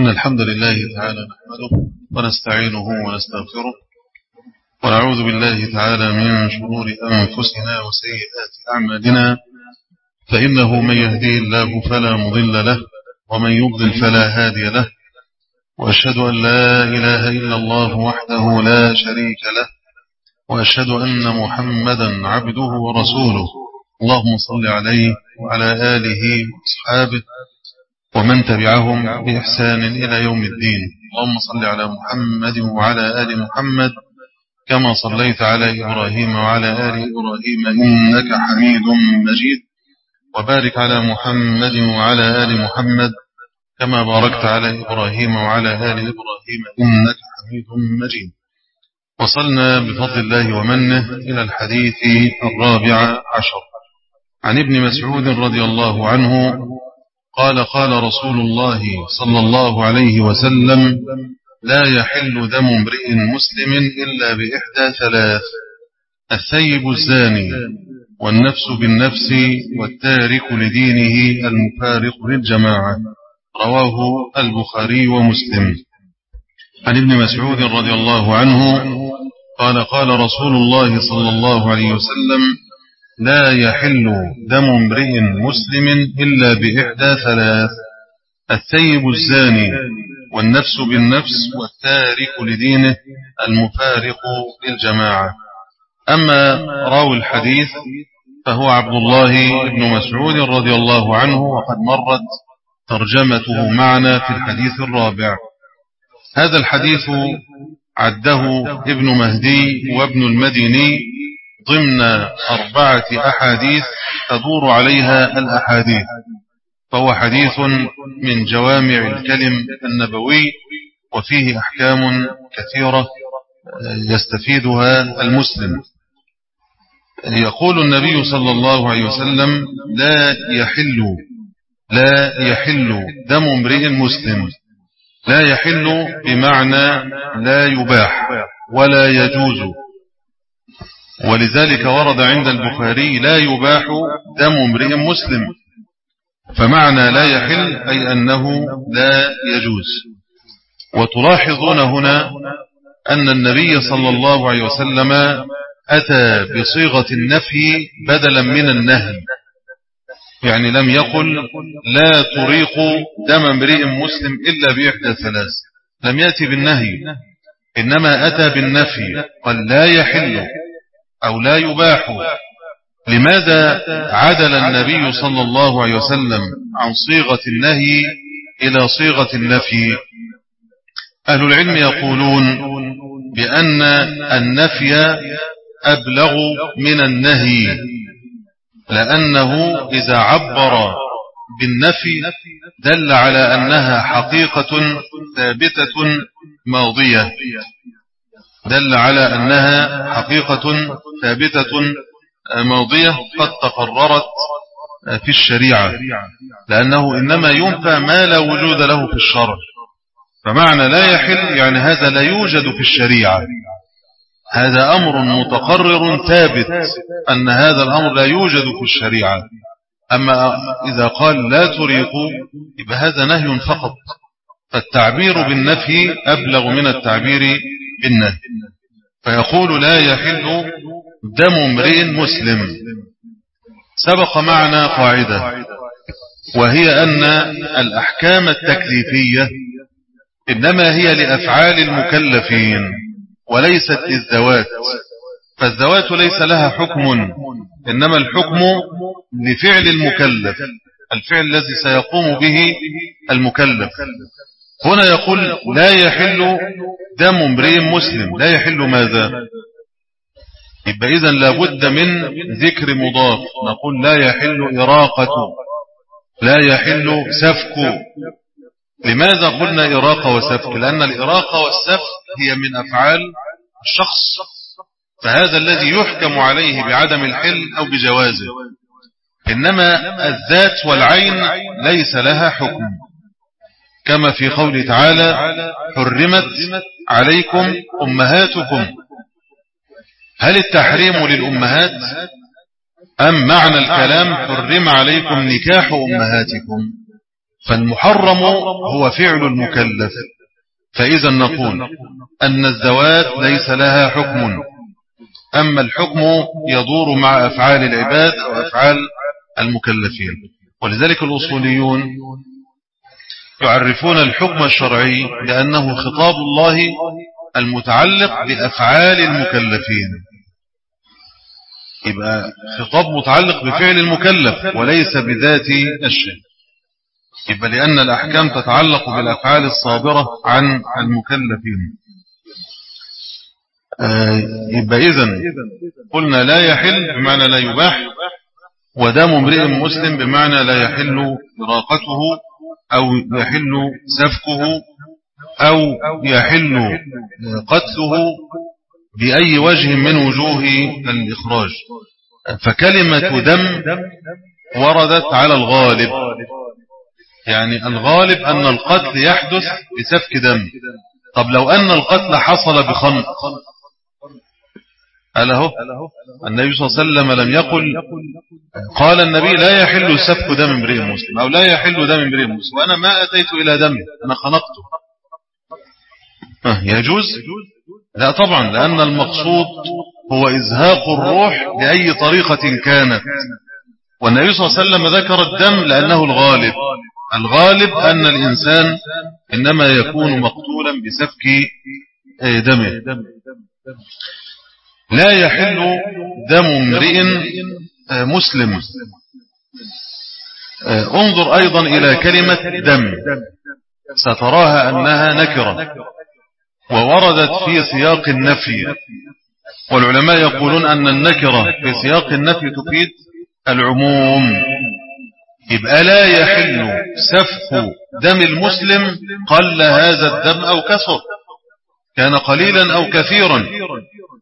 إن الحمد لله تعالى نحمده ونستعينه ونستغفره ونعوذ بالله تعالى من شرور أنفسنا وسيئات أعمالنا فإنه من يهديه الله فلا مضل له ومن يضل فلا هادي له وأشهد أن لا إله إلا الله وحده لا شريك له وأشهد أن محمدا عبده ورسوله. اللهم صل عليه وعلى آله وأصحابه ومن تبعهم بإحسان إلى يوم الدين. اللهم صل على محمد وعلى آل محمد كما صليت على إبراهيم وعلى آل إبراهيم إنك حميد مجيد. وبارك على محمد وعلى آل محمد كما باركت على إبراهيم وعلى آل إبراهيم إنك حميد مجيد. وصلنا بفضل الله ومنه إلى الحديث الرابع عشر. عن ابن مسعود رضي الله عنه قال قال رسول الله صلى الله عليه وسلم لا يحل دم امرئ مسلم إلا بإحدى ثلاث الثيب الزاني والنفس بالنفس والتارك لدينه المفارق للجماعة رواه البخاري ومسلم. عن ابن مسعود رضي الله عنه قال قال رسول الله صلى الله عليه وسلم لا يحل دم امرئ مسلم إلا بإحدى ثلاث الثيب الزاني والنفس بالنفس والتارك لدينه المفارق للجماعة. أما راوي الحديث فهو عبد الله بن مسعود رضي الله عنه وقد مرت ترجمته معنا في الحديث الرابع. هذا الحديث عده ابن مهدي وابن المديني ضمن أربعة أحاديث تدور عليها الأحاديث. فهو حديث من جوامع الكلم النبوي وفيه أحكام كثيرة يستفيدها المسلم. يقول النبي صلى الله عليه وسلم لا يحل لا يحل دم امرئ مسلم لا يحل بمعنى لا يباح ولا يجوز ولذلك ورد عند البخاري لا يباح دم امرئ مسلم. فمعنى لا يحل أي أنه لا يجوز. وتلاحظون هنا أن النبي صلى الله عليه وسلم أتى بصيغة النفي بدلا من النهي. يعني لم يقل لا تريق دم امرئ مسلم إلا بإحدى ثلاث. لم يأتي بالنهي إنما أتى بالنفي قال لا يحل. أو لا يباح. لماذا عدل النبي صلى الله عليه وسلم عن صيغة النهي إلى صيغة النفي؟ أهل العلم يقولون بأن النفي أبلغ من النهي لأنه إذا عبر بالنفي دل على أنها حقيقة ثابتة ماضية. دل على أنها حقيقة ثابتة ماضية قد تقررت في الشريعة لأنه إنما ينفى ما لا وجود له في الشرع. فمعنى لا يحل يعني هذا لا يوجد في الشريعة. هذا أمر متقرر ثابت أن هذا الأمر لا يوجد في الشريعة. أما إذا قال لا تريقوا يبقى هذا نهي فقط. فالتعبير بالنفي أبلغ من التعبير بالنهي فيقول لا يحل دم امرئ مسلم. سبق معنا قاعدة وهي أن الأحكام التكليفية إنما هي لأفعال المكلفين وليست للذوات. فالذوات ليس لها حكم إنما الحكم لفعل المكلف الفعل الذي سيقوم به المكلف. هنا يقول لا يحل دم امرئ مسلم. لا يحل ماذا؟ يبقى إذن لابد من ذكر مضاف. نقول لا يحل إراقة. لا يحل سفك. لماذا قلنا إراقة وسفك؟ لأن الإراقة والسفك هي من أفعال الشخص. فهذا الذي يحكم عليه بعدم الحل أو بجوازه. إنما الذات والعين ليس لها حكم. كما في قوله تعالى حرمت عليكم أمهاتكم. هل التحريم للأمهات؟ أم معنى الكلام حرم عليكم نكاح أمهاتكم؟ فالمحرم هو فعل المكلف. فإذا نقول أن الزوات ليس لها حكم. أما الحكم يدور مع أفعال العباد أو أفعال المكلفين. ولذلك الأصوليون يعرفون الحكم الشرعي لأنه خطاب الله المتعلق بأفعال المكلفين. يبقى خطاب متعلق بفعل المكلف وليس بذات الشيء. يبقى لأن الأحكام تتعلق بالأفعال الصابرة عن المكلفين. آه، يبقى إذن قلنا لا يحل بمعنى لا يباح ودم امرئ مسلم بمعنى لا يحل إراقته أو يحل سفكه أو يحل قتله بأي وجه من وجوه الإخراج. فكلمة دم وردت على الغالب. يعني الغالب أن القتل يحدث بسفك دم. طب لو أن القتل حصل بخنق قال اهو النبي صلى الله عليه وسلم لم يقل. قال النبي لا يحل سفك دم امرئ مسلم أو لا يحل دم امرئ مسلم وأنا ما أتيت إلى دمه أنا خنقته. يجوز؟ لا طبعا لأن المقصود هو إزهاق الروح بأي طريقة كانت. والنبي صلى الله عليه وسلم ذكر الدم لأنه الغالب. الغالب أن الإنسان إنما يكون مقتولا بسفك دمه. لا يحل دم امرئ مسلم. انظر أيضا إلى كلمة دم. ستراها أنها نكرة ووردت في سياق النفي. والعلماء يقولون أن النكرة في سياق النفي تفيد العموم. يبقى لا يحل سفك دم المسلم قل هذا الدم أو كثر. كان قليلا أو كثيرا.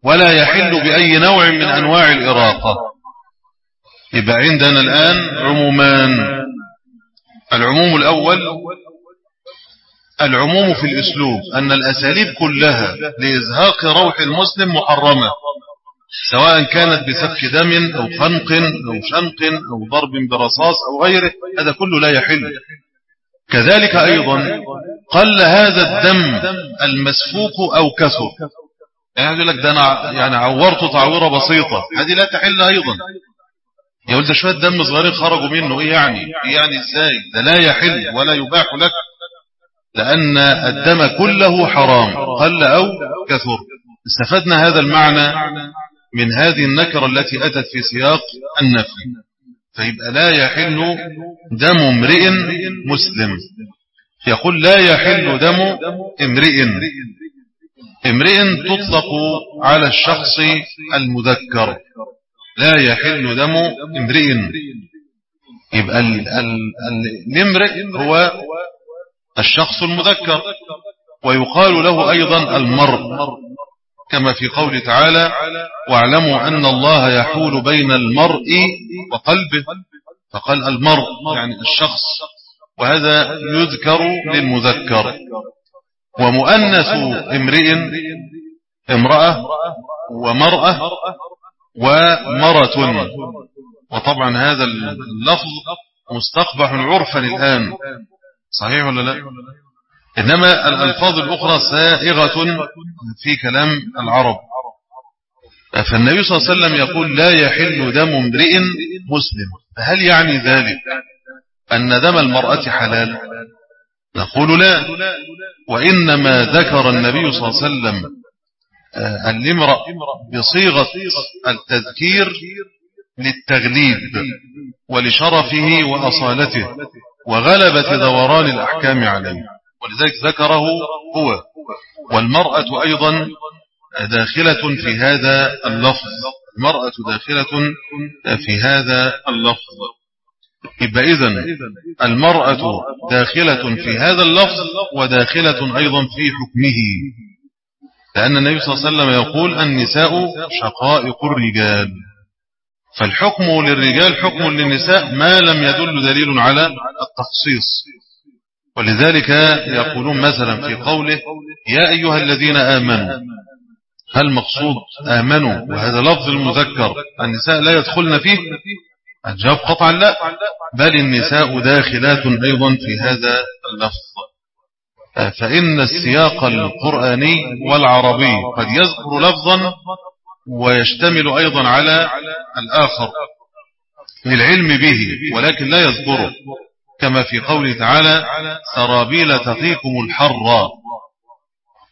ولا يحل بأي نوع من أنواع الإراقة. يبقى عندنا الآن عمومان. العموم الأول العموم في الأسلوب أن الأساليب كلها لإزهاق روح المسلم محرمة سواء كانت بسفك دم أو خنق أو شنق أو ضرب برصاص أو غيره هذا كله لا يحل. كذلك أيضا قل هذا الدم المسفوك أو كثر يعني يقول لك ده أنا يعني عورته تعويرة بسيطة. هذه لا تحل أيضا. يقول ده شوية دم صغيرين خرجوا منه. إيه يعني؟ إيه يعني إزاي؟ ده لا يحل ولا يباح لك. لأن الدم كله حرام. قل أو كثر. استفدنا هذا المعنى من هذه النكرة التي أتت في سياق النفي فيبقى لا يحل دم امرئ مسلم. يقول لا يحل دم امرئ. امرئ تطلق على الشخص المذكر. لا يحل دم امرئ. يبقى الامرئ هو الشخص المذكر ويقال له أيضا المرء. كما في قول تعالى واعلموا أن الله يحول بين المرء وقلبه. فقال المرء يعني الشخص وهذا يذكر للمذكر. ومؤنث امرئ امرأة ومرأة ومرة. وطبعا هذا اللفظ مستقبح عرفا الآن. صحيح ولا لا؟ إنما الألفاظ الأخرى سائغة في كلام العرب. فالنبي صلى الله عليه وسلم يقول لا يحل دم امرئ مسلم. فهل يعني ذلك أن دم المرأة حلال؟ نقول لا. وإنما ذكر النبي صلى الله عليه وسلم آه، الامرأ بصيغة التذكير للتغليب ولشرفه وأصالته وغلبة دوران الأحكام عليه. ولذلك ذكره هو. والمرأة أيضا داخلة في هذا اللفظ. المرأة داخلة في هذا اللفظ. يبقى إذن المرأة داخلة في هذا اللفظ وداخلة أيضا في حكمه. لأن النبي صلى الله عليه وسلم يقول النساء شقائق الرجال. فالحكم للرجال حكم للنساء ما لم يدل دليل على التخصيص. ولذلك يقولون مثلا في قوله يا أيها الذين آمنوا. هل مقصود آمنوا؟ وهذا لفظ المذكر. النساء لا يدخلن فيه الجواب قطعا لا؟ بل النساء داخلات أيضا في هذا اللفظ. فإن السياق القرآني والعربي قد يذكر لفظا ويشتمل أيضا على الآخر للعلم به ولكن لا يذكره. كما في قوله تعالى سرابيل تقيكم الحر.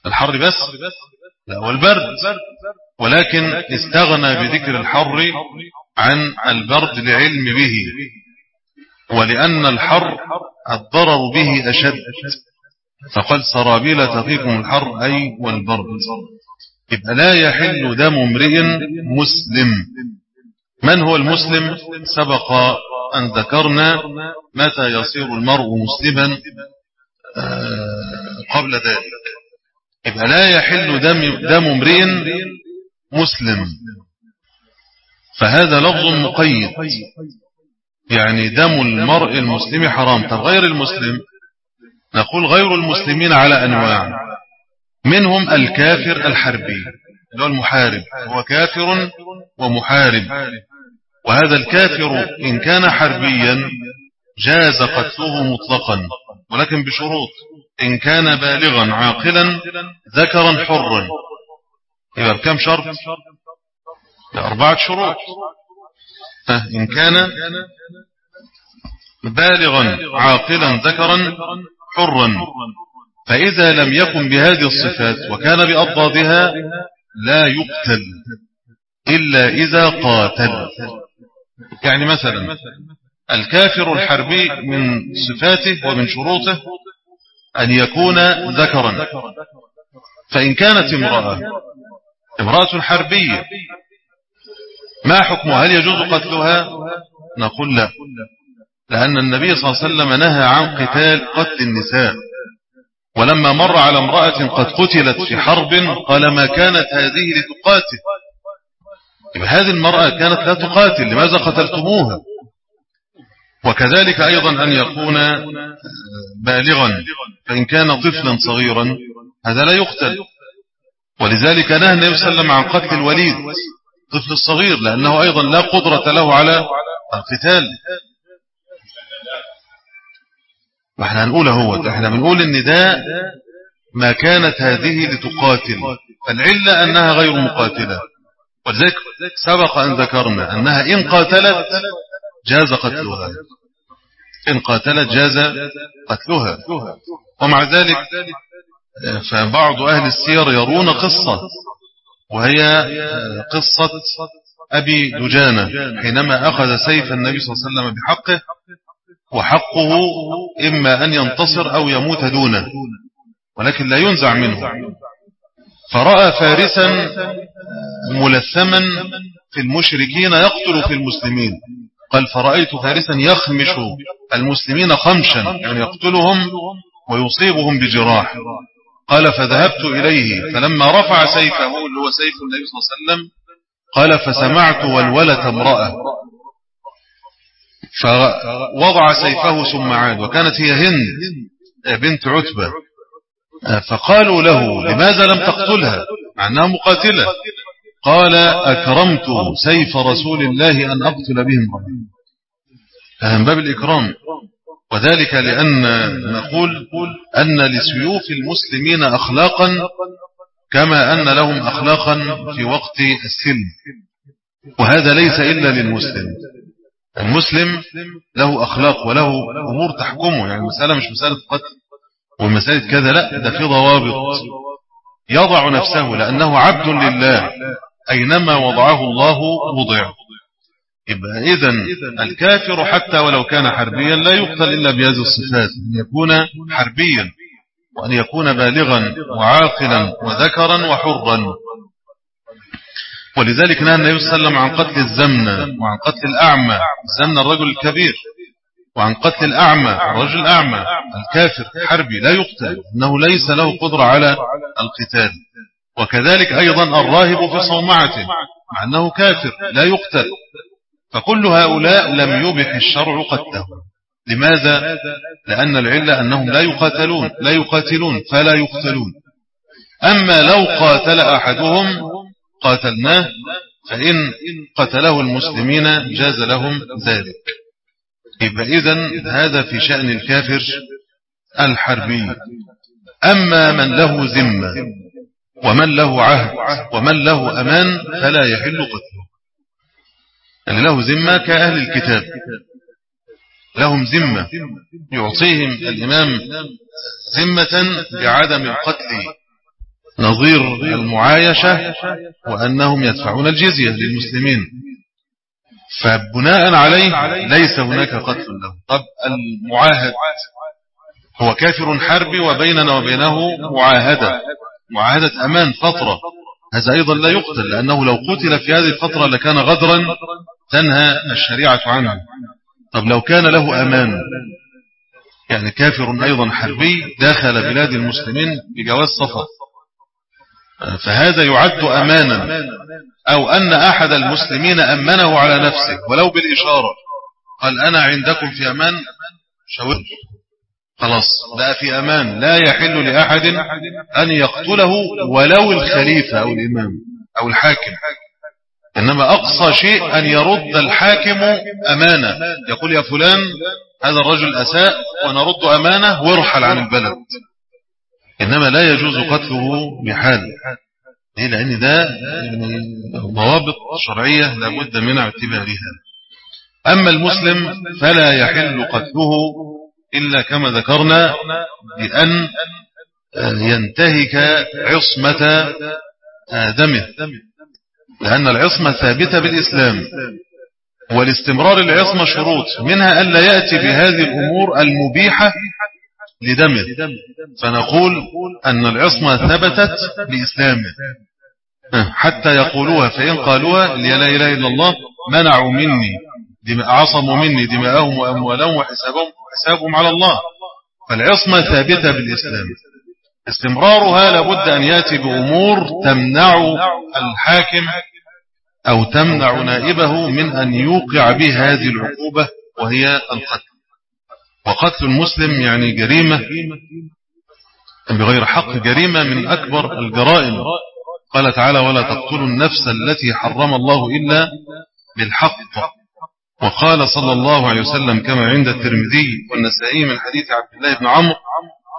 الحر بس؟ لا والبرد. ولكن استغنى بذكر الحر عن البرد لعلم به ولأن الحر الضرر به أشد. فقال سرابيل تقيكم الحر أي والبرد. يبقى لا يحل دم امرئ مسلم؟ من هو المسلم؟ سبق أن ذكرنا متى يصير المرء مسلما آه، قبل ذلك. يبقى لا يحل دم, دم امرئ مسلم؟ فهذا لفظ مقيد. يعني دم المرء المسلم حرام. طب غير المسلم؟ نقول غير المسلمين على أنواع. منهم الكافر الحربي اللي هو المحارب. هو كافر ومحارب. وهذا الكافر إن كان حربيا جاز قتله مطلقا ولكن بشروط. إن كان بالغا عاقلا ذكرا حرا. إذا بكم شرط؟ أربعة شروط. إن كان بالغا عاقلا ذكرا حرا. فإذا لم يكن بهذه الصفات وكان بأضدادها لا يقتل إلا إذا قاتل. يعني مثلا الكافر الحربي من صفاته ومن شروطه أن يكون ذكرا. فإن كانت امرأة امرأة حربية ما حكمها هل يجوز قتلها؟ نقول لا. لأن النبي صلى الله عليه وسلم نهى عن قتال قتل النساء. ولما مر على امرأة قد قتلت في حرب قال ما كانت هذه لتقاتل. هذه المرأة كانت لا تقاتل لماذا قتلتموها؟ وكذلك أيضا أن يكون بالغا فإن كان طفلا صغيرا هذا لا يقتل. ولذلك نهى النبي صلى الله عليه وسلم عن قتل الوليد. طفل الصغير لأنه أيضا لا قدرة له على القتال. وإحنا هنقول هو إحنا بنقول إن ده ما كانت هذه لتقاتل. العلة أنها غير مقاتلة. ولذلك سبق أن ذكرنا أنها إن قاتلت جاز قتلها. إن قاتلت جاز قتلها. ومع ذلك فبعض أهل السير يرون قصة. وهي قصة أبي دجانة حينما أخذ سيف النبي صلى الله عليه وسلم بحقه وحقه إما أن ينتصر أو يموت دونه ولكن لا ينزع منه. فرأى فارسا ملثما في المشركين يقتل في المسلمين. قال فرأيت فارسا يخمش المسلمين خمشا يعني يقتلهم ويصيبهم بجراح. قال فذهبت إليه فلما رفع سيفه اللي هو سيف النبي صلى الله عليه وسلم قال فسمعت والولة امرأة. فوضع سيفه ثم عاد وكانت هي هند بنت عتبة. فقالوا له لماذا لم تقتلها؟ مع أنها مقاتلة. قال أكرمت سيف رسول الله أن أقتل بهم من باب الإكرام. وذلك لأن نقول أن لسيوف المسلمين أخلاقا كما أن لهم أخلاقا في وقت السلم. وهذا ليس إلا للمسلم. المسلم له أخلاق وله أمور تحكمه. يعني المسألة مش مسألة قتل والمسألة كذا لا ده في ضوابط. يضع نفسه لأنه عبد لله أينما وضعه الله وضع. يبقى إذا الكافر حتى ولو كان حربيا لا يقتل إلا بهذه الصفات أن يكون حربيا وأن يكون بالغا وعاقلا وذكرا وحرا. ولذلك نهى النبي صلى الله عليه وسلم عن قتل الزمنة وعن قتل الأعمى الزمنة الرجل الكبير وعن قتل الأعمى الرجل الأعمى الكافر حربي لا يقتل إنه ليس له قدرة على القتال. وكذلك أيضا الراهب في صومعته مع أنه كافر لا يقتل. فكل هؤلاء لم يبح الشرع قتله لماذا؟ لأن العلة أنهم لا يقاتلون لا يقاتلون فلا يقتلون. أما لو قاتل أحدهم قاتلناه فإن قتله المسلمين جاز لهم ذلك. إذن هذا في شأن الكافر الحربي. أما من له ذمة ومن له عهد ومن له أمان فلا يحل قتله. يعني له ذمة كأهل الكتاب. لهم ذمة. يعطيهم الإمام ذمة بعدم القتل نظير المعايشة وأنهم يدفعون الجزية للمسلمين. فبناء عليه ليس هناك قتل له. طب المعاهد هو كافر حربي وبيننا وبينه معاهدة. معاهدة أمان فترة. هذا أيضا لا يقتل لأنه لو قتل في هذه الفترة لكان غدرا تنهى الشريعة عنه. طب لو كان له أمان يعني كافر أيضا حربي داخل بلاد المسلمين بجواز سفر فهذا يعد أمانا أو أن أحد المسلمين أمنه على نفسه ولو بالإشارة قال أنا عندكم في أمان شاور. خلاص بقى في أمان لا يحل لأحد أن يقتله ولو الخليفة أو الإمام أو الحاكم. إنما أقصى شيء أن يرد الحاكم أمانة. يقول يا فلان هذا الرجل أساء ونرد أمانة وارحل عن البلد. إنما لا يجوز قتله بحال. ليه؟ لأن ده يعني ضوابط شرعية لابد من اعتبارها. أما المسلم فلا يحل قتله إلا كما ذكرنا بأن ينتهك عصمة دمه لأن العصمة ثابتة بالإسلام. والاستمرار العصمة شروط. منها ألا يأتي بهذه الأمور المبيحة لدمه. فنقول أن العصمة ثبتت بإسلامه حتى يقولوها فإن قالوها لا إله إلا الله منعوا مني عصموا مني دماءهم وأموالهم وحسابهم حسابهم على الله. فالعصمة ثابتة بالإسلام. استمرارها لابد أن يأتي بأمور تمنع الحاكم أو تمنع نائبه من أن يوقع به هذه العقوبة وهي القتل. وقتل المسلم يعني جريمة بغير حق جريمة من أكبر الجرائم. قال تعالى ولا تقتلوا النفس التي حرم الله إلا بالحق. وقال صلى الله عليه وسلم كما عند الترمذي والنسائي من حديث عبد الله بن عمرو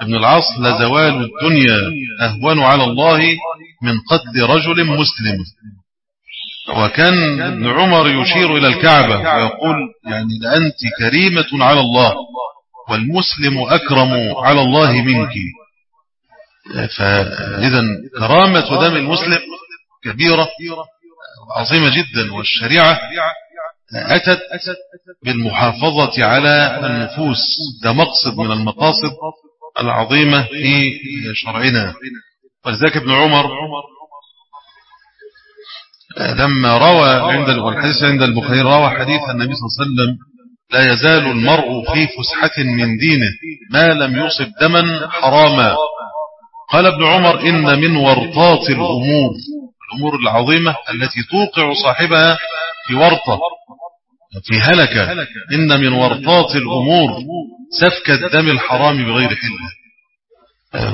بن العاص لزوال الدنيا أهون على الله من قتل رجل مسلم. وكان ابن عمر يشير إلى الكعبة ويقول يعني لأنت كريمة على الله والمسلم أكرم على الله منك. فإذا كرامة دم المسلم كبيرة عظيمة جدا والشريعة أتت بالمحافظة على النفوس ده مقصد من المقاصد. العظيمة في شرعنا. ولذلك ابن عمر لما روى عند الحديث عند البخاري روى حديث النبي صلى الله عليه وسلم لا يزال المرء في فسحة من دينه ما لم يصب دما حراما. قال ابن عمر إن من ورطات الأمور الأمور العظيمة التي توقع صاحبها في ورطة في هلكة. إن من ورطات الأمور سفك الدم الحرام بغير حلة.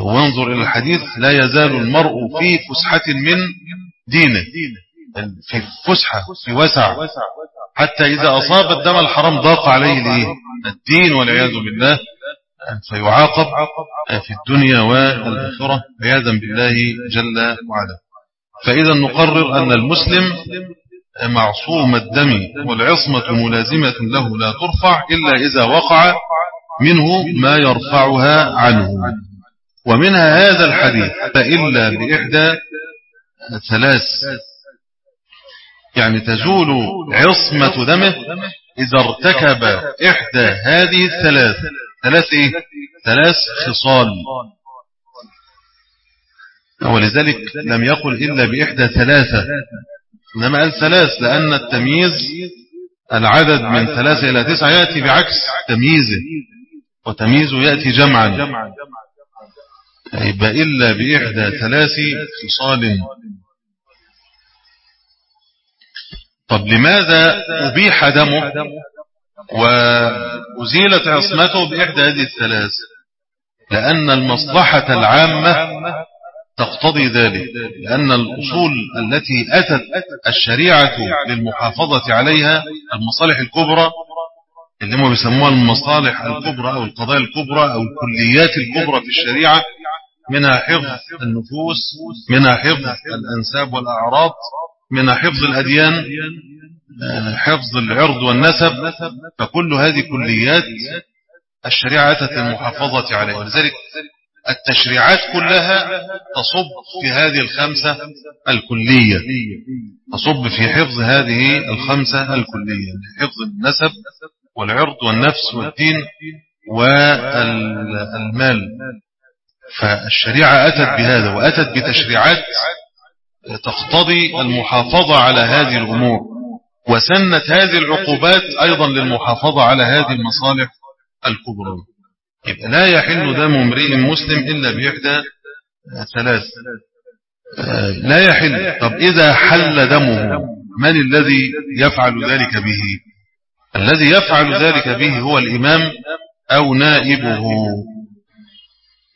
وانظر إلى الحديث لا يزال المرء في فسحة من دينه. في فسحة في وسع. حتى إذا أصاب الدم الحرام ضاق عليه ليه الدين والعياذ بالله. فيعاقب في الدنيا والآخرة عياذا بالله جل وعلا. فإذا نقرر أن المسلم معصوم الدم والعصمة ملازمة له لا ترفع إلا إذا وقع منه ما يرفعها عنه. ومنها هذا الحديث فإلا بإحدى ثلاث. يعني تزول عصمة دمه إذا ارتكب إحدى هذه الثلاث. ثلاث إيه؟ ثلاث خصال. ولذلك لم يقل إلا بإحدى ثلاثة. إنما قال ثلاث لأن التمييز العدد من ثلاثة إلى تسعة يأتي بعكس تمييزه. وتمييزه يأتي جمعا. يبقى إلا بإحدى ثلاث خصال. طب لماذا أبيح دمه وأزيلت عصمته بإحدى هذه الثلاث؟ لأن المصلحة العامة تقتضي ذلك لأن الأصول التي أتت الشريعة للمحافظة عليها المصالح الكبرى اللي هم بيسموها المصالح الكبرى أو القضايا الكبرى أو الكليات الكبرى في الشريعة منها حفظ النفوس منها حفظ الأنساب والأعراض منها حفظ الأديان حفظ العرض والنسب فكل هذه كليات الشريعة أتت المحافظة عليها. ولذلك التشريعات كلها تصب في هذه الخمسة الكلية تصب في حفظ هذه الخمسة الكلية حفظ النسب والعرض والنفس والدين والمال. فالشريعة أتت بهذا وأتت بتشريعات تقتضي المحافظة على هذه الأمور وسنت هذه العقوبات أيضا للمحافظة على هذه المصالح الكبرى. يبقى لا يحل دم امرئ مسلم إلا بإحدى ثلاث. لا يحل. طب إذا حل دمه من الذي يفعل ذلك به؟ الذي يفعل ذلك به هو الإمام أو نائبه.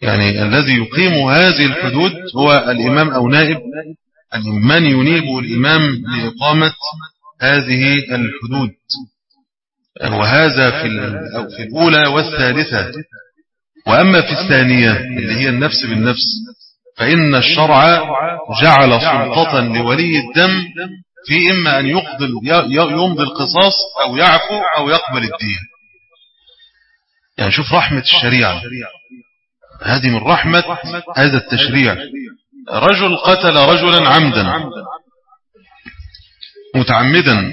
يعني الذي يقيم هذه الحدود هو الإمام أو نائب. من ينيب الإمام لإقامة هذه الحدود. وهذا في في الأولى والثالثة. وأما في الثانية اللي هي النفس بالنفس فإن الشرع جعل سلطة لولي الدم في إما أن يقضي يمضي القصاص أو يعفو أو يقبل الدين. يعني شوف رحمة الشريعة. هذه من رحمة هذا التشريع. رجل قتل رجلا عمدا. متعمدا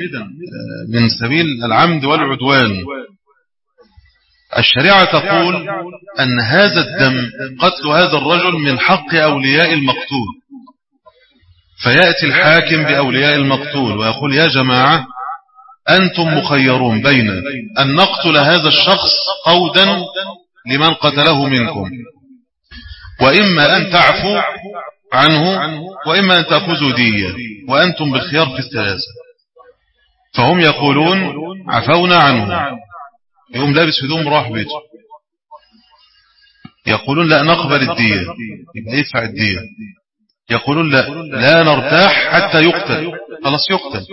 من سبيل العمد والعدوان. الشريعة تقول أن هذا الدم قتل هذا الرجل من حق أولياء المقتول. فيأتي الحاكم بأولياء المقتول ويقول يا جماعة أنتم مخيرون بين أن نقتل هذا الشخص قودا لمن قتله منكم. وإما أن تعفوا عنه وإما أن تأخذوا دية وأنتم بالخيار في الثلاثة. فهم يقولون عفونا عنه. يقوم لابس هدوم راح بيته. يقولون لا نقبل الدية يبقى يدفع الدية. يقولون لا لا نرتاح حتى يقتل. خلاص يقتل.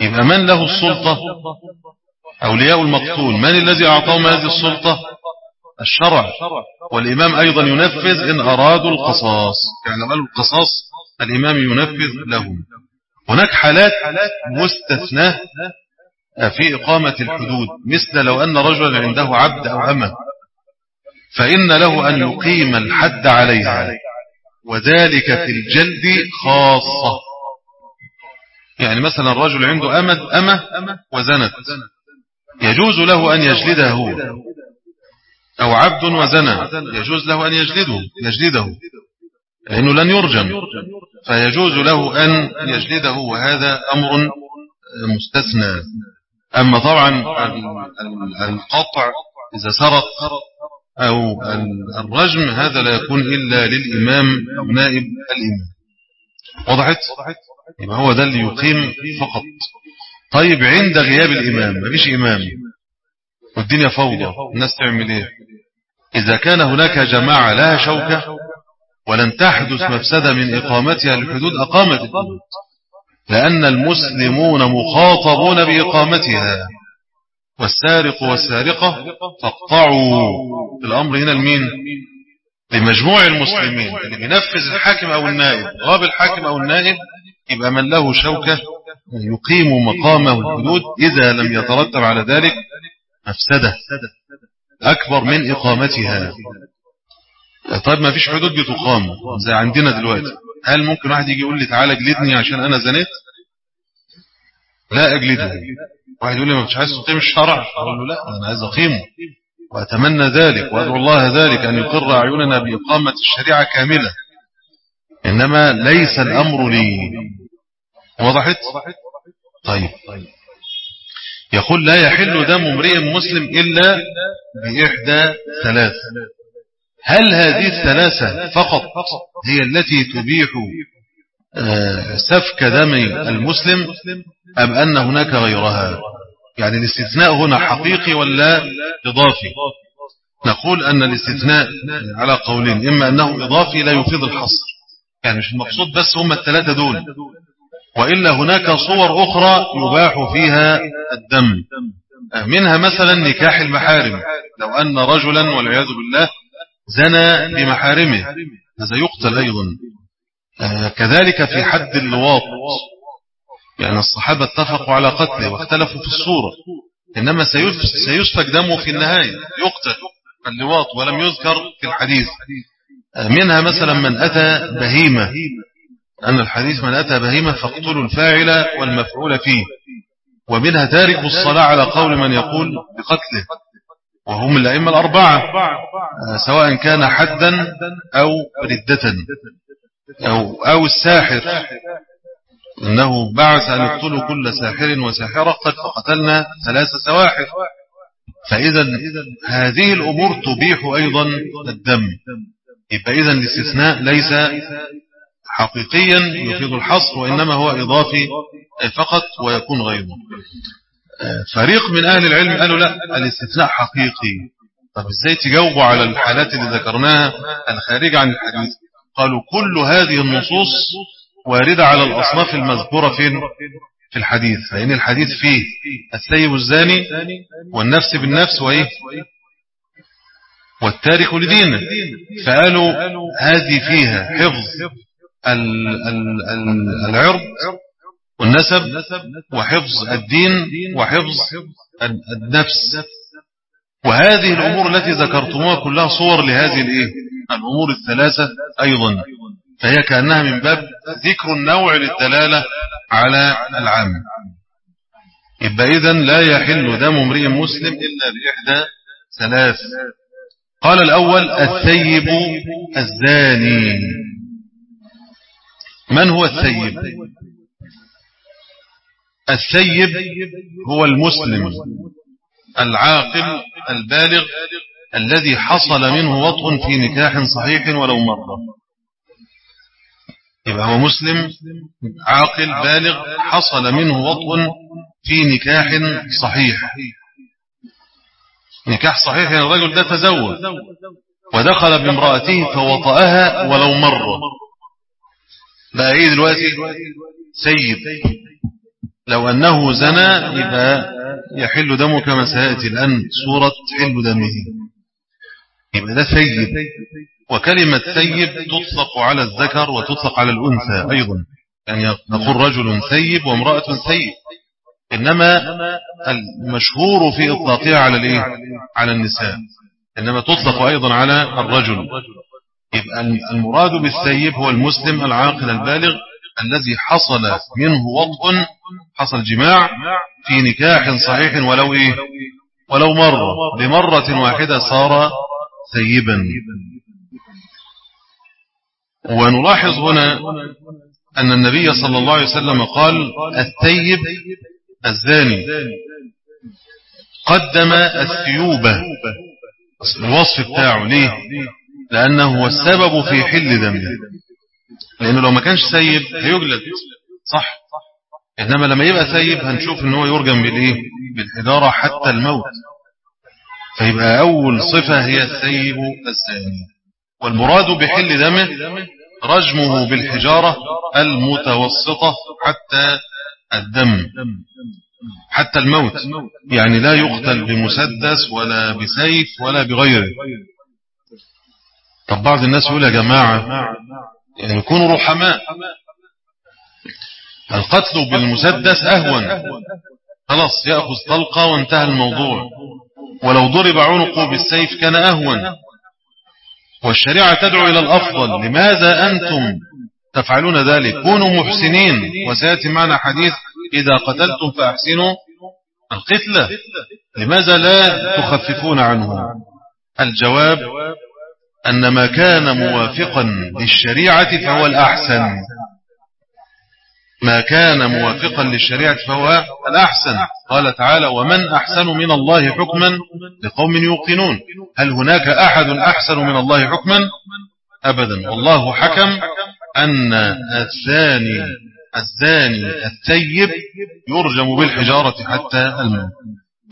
يبقى من له السلطة؟ أولياء المقتول. من الذي أعطاهم هذه السلطة؟ الشرع. والإمام أيضا ينفذ إن أرادوا القصاص. يعني قالوا القصاص الإمام ينفذ لهم. هناك حالات مستثناة في إقامة الحدود. مثل لو أن رجلا عنده عبد أو أمة فإن له أن يقيم الحد عليها. وذلك في الجلد خاصة. يعني مثلا الرجل عنده أمة أمة وزنت. يجوز له أن يجلده. هو أو عبد وزنى. يجوز له أن يجلده. يجلده. لأنه لن يرجم. فيجوز له أن يجلده. وهذا أمر مستثنى. أما طبعا القطع إذا سرق أو الرجم هذا لا يكون إلا للإمام أو نائب الإمام. وضحت؟ يبقى هو ده اللي يقيم فقط. طيب عند غياب الإمام ما فيش إمام. والدنيا فوضى الناس تعمل إيه؟ إذا كان هناك جماعة لها شوكة ولن تحدث مفسدة من إقامتها الحدود أقامت الحدود لأن المسلمون مخاطبون بإقامتها. والسارق والسارقة فاقطعوا الأمر هنا المين لمجموع المسلمين اللي بينفذ الحاكم أو النائب غاب الحاكم أو النائب يبقى من له شوكة يقيم مقامه الحدود إذا لم يترتب على ذلك مفسدة أكبر من إقامتها. طيب ما فيش حدود بتقام زي عندنا دلوقتي. هل ممكن واحد يجي يقول لي تعالى اجلدني عشان أنا زنيت؟ لا أجلده. واحد يقول لي ما مش عايز تقيم الشرع. أقول له لا أنا عايز أقيمه. وأتمنى ذلك وأدعو الله ذلك أن يقر أعيننا بإقامة الشريعة كاملة. إنما ليس الأمر لي. وضحت طيب. يقول لا يحل دم امرئ مسلم إلا بإحدى ثلاث. هل هذه الثلاثة فقط هي التي تبيح آه، سفك دم المسلم؟ أم أن هناك غيرها؟ يعني الاستثناء هنا حقيقي ولا إضافي؟ نقول أن الاستثناء على قولين إما أنه إضافي لا يفيد الحصر. يعني مش المقصود بس هم الثلاثة دول. وإلا هناك صور أخرى يباح فيها الدم. منها مثلا نكاح المحارم. لو أن رجلا والعياذ بالله زنى بمحارمه هذا يقتل أيضا. آه، كذلك في حد اللواط يعني الصحابة اتفقوا على قتله واختلفوا في الصورة. إنما سيسفك دمه في النهاية. يقتل. اللواط ولم يذكر في الحديث. منها مثلا من أتى بهيمة. أن الحديث من أتى بهيمة فاقتلوا الفاعل والمفعول فيه. ومنها تارك الصلاة على قول من يقول بقتله. وهم الأئمة الأربعة. سواء كان حدا أو ردة. أو, أو الساحر. إنه بعث أن يقتلوا كل ساحر وساحرة قد فقتلنا ثلاث سواحر. فإذا هذه الأمور تبيح أيضا الدم. يبقى إذا الاستثناء ليس حقيقيا يفيد الحصر وإنما هو إضافي فقط ويكون غيره. فريق من أهل العلم قالوا لا الاستثناء حقيقي. طب إزاي تجاوبوا على الحالات اللي ذكرناها الخارجة عن الحديث؟ قالوا كل هذه النصوص واردة على الأصناف المذكورة فين في الحديث فإن الحديث فيه السيب الزاني والنفس بالنفس وإيه؟ والتارك لدينه. فقالوا هذه فيها حفظ العرض والنسب وحفظ الدين وحفظ النفس. وهذه الأمور التي ذكرتموها كلها صور لهذه الإيه؟ الأمور الثلاثة أيضا. فهي كأنها من باب ذكر النوع للدلالة على العام. يبقى إذن لا يحل دم امرئ مسلم إلا بإحدى ثلاث. قال الأول الثيب الزاني. من هو الثيب؟ الثيب هو المسلم العاقل البالغ الذي حصل منه وطء في نكاح صحيح ولو مرة. يبقى هو مسلم عاقل بالغ حصل منه وطء في نكاح صحيح. نكاح صحيح يعني الرجل ده تزوج ودخل بامرأته فوطأها ولو مرة. بقى إيه دلوقتي؟ سيد. لو أنه زنى يبقى يحل دمه كما سيأتي الآن صورة حل دمه. يبقى ده سيد. وكلمة سيب تطلق على الذكر وتطلق على الأنثى أيضا. يعني نقول رجل سيب وامرأة سيب إنما المشهور في إطلاقها على الإيه؟ على النساء. إنما تطلق أيضا على الرجل. يبقى المراد بالسيب هو المسلم العاقل البالغ الذي حصل منه وطء حصل جماع في نكاح صحيح ولو إيه؟ ولو مرة بمرة واحدة صار ثيبا. ونلاحظ هنا أن النبي صلى الله عليه وسلم قال الثيب الزاني. قدم الثيوبة الوصف بتاعه ليه؟ لأنه هو السبب في حل دمه. لأنه لو ما كانش سيب هيجلد. صح؟ إنما لما يبقى سيب هنشوف إن هو يرجم بالإيه؟ بالحجارة حتى الموت. فيبقى أول صفة هي السيب الزاني. والمراد بحل دمه رجمه بالحجارة المتوسطة حتى الدم. حتى الموت. يعني لا يقتل بمسدس ولا بسيف ولا بغيره. طب بعض الناس يقول يا جماعة يعني يكونوا رحماء. القتل بالمسدس أهون. خلاص يأخذ طلقة وانتهى الموضوع. ولو ضرب عنقه بالسيف كان أهون. والشريعة تدعو إلى الأفضل. لماذا أنتم تفعلون ذلك؟ كونوا محسنين. وسيأتي معنا حديث إذا قتلتم فأحسنوا القتلة لماذا لا تخففون عنه؟ الجواب أن ما كان موافقا للشريعة فهو الأحسن. ما كان موافقا للشريعة فهو الأحسن. قال تعالى ومن أحسن من الله حكما لقوم يوقنون. هل هناك أحد أحسن من الله حكما؟ أبدا. والله حكم أن الثاني الزاني الثيب يرجم بالحجارة حتى الموت.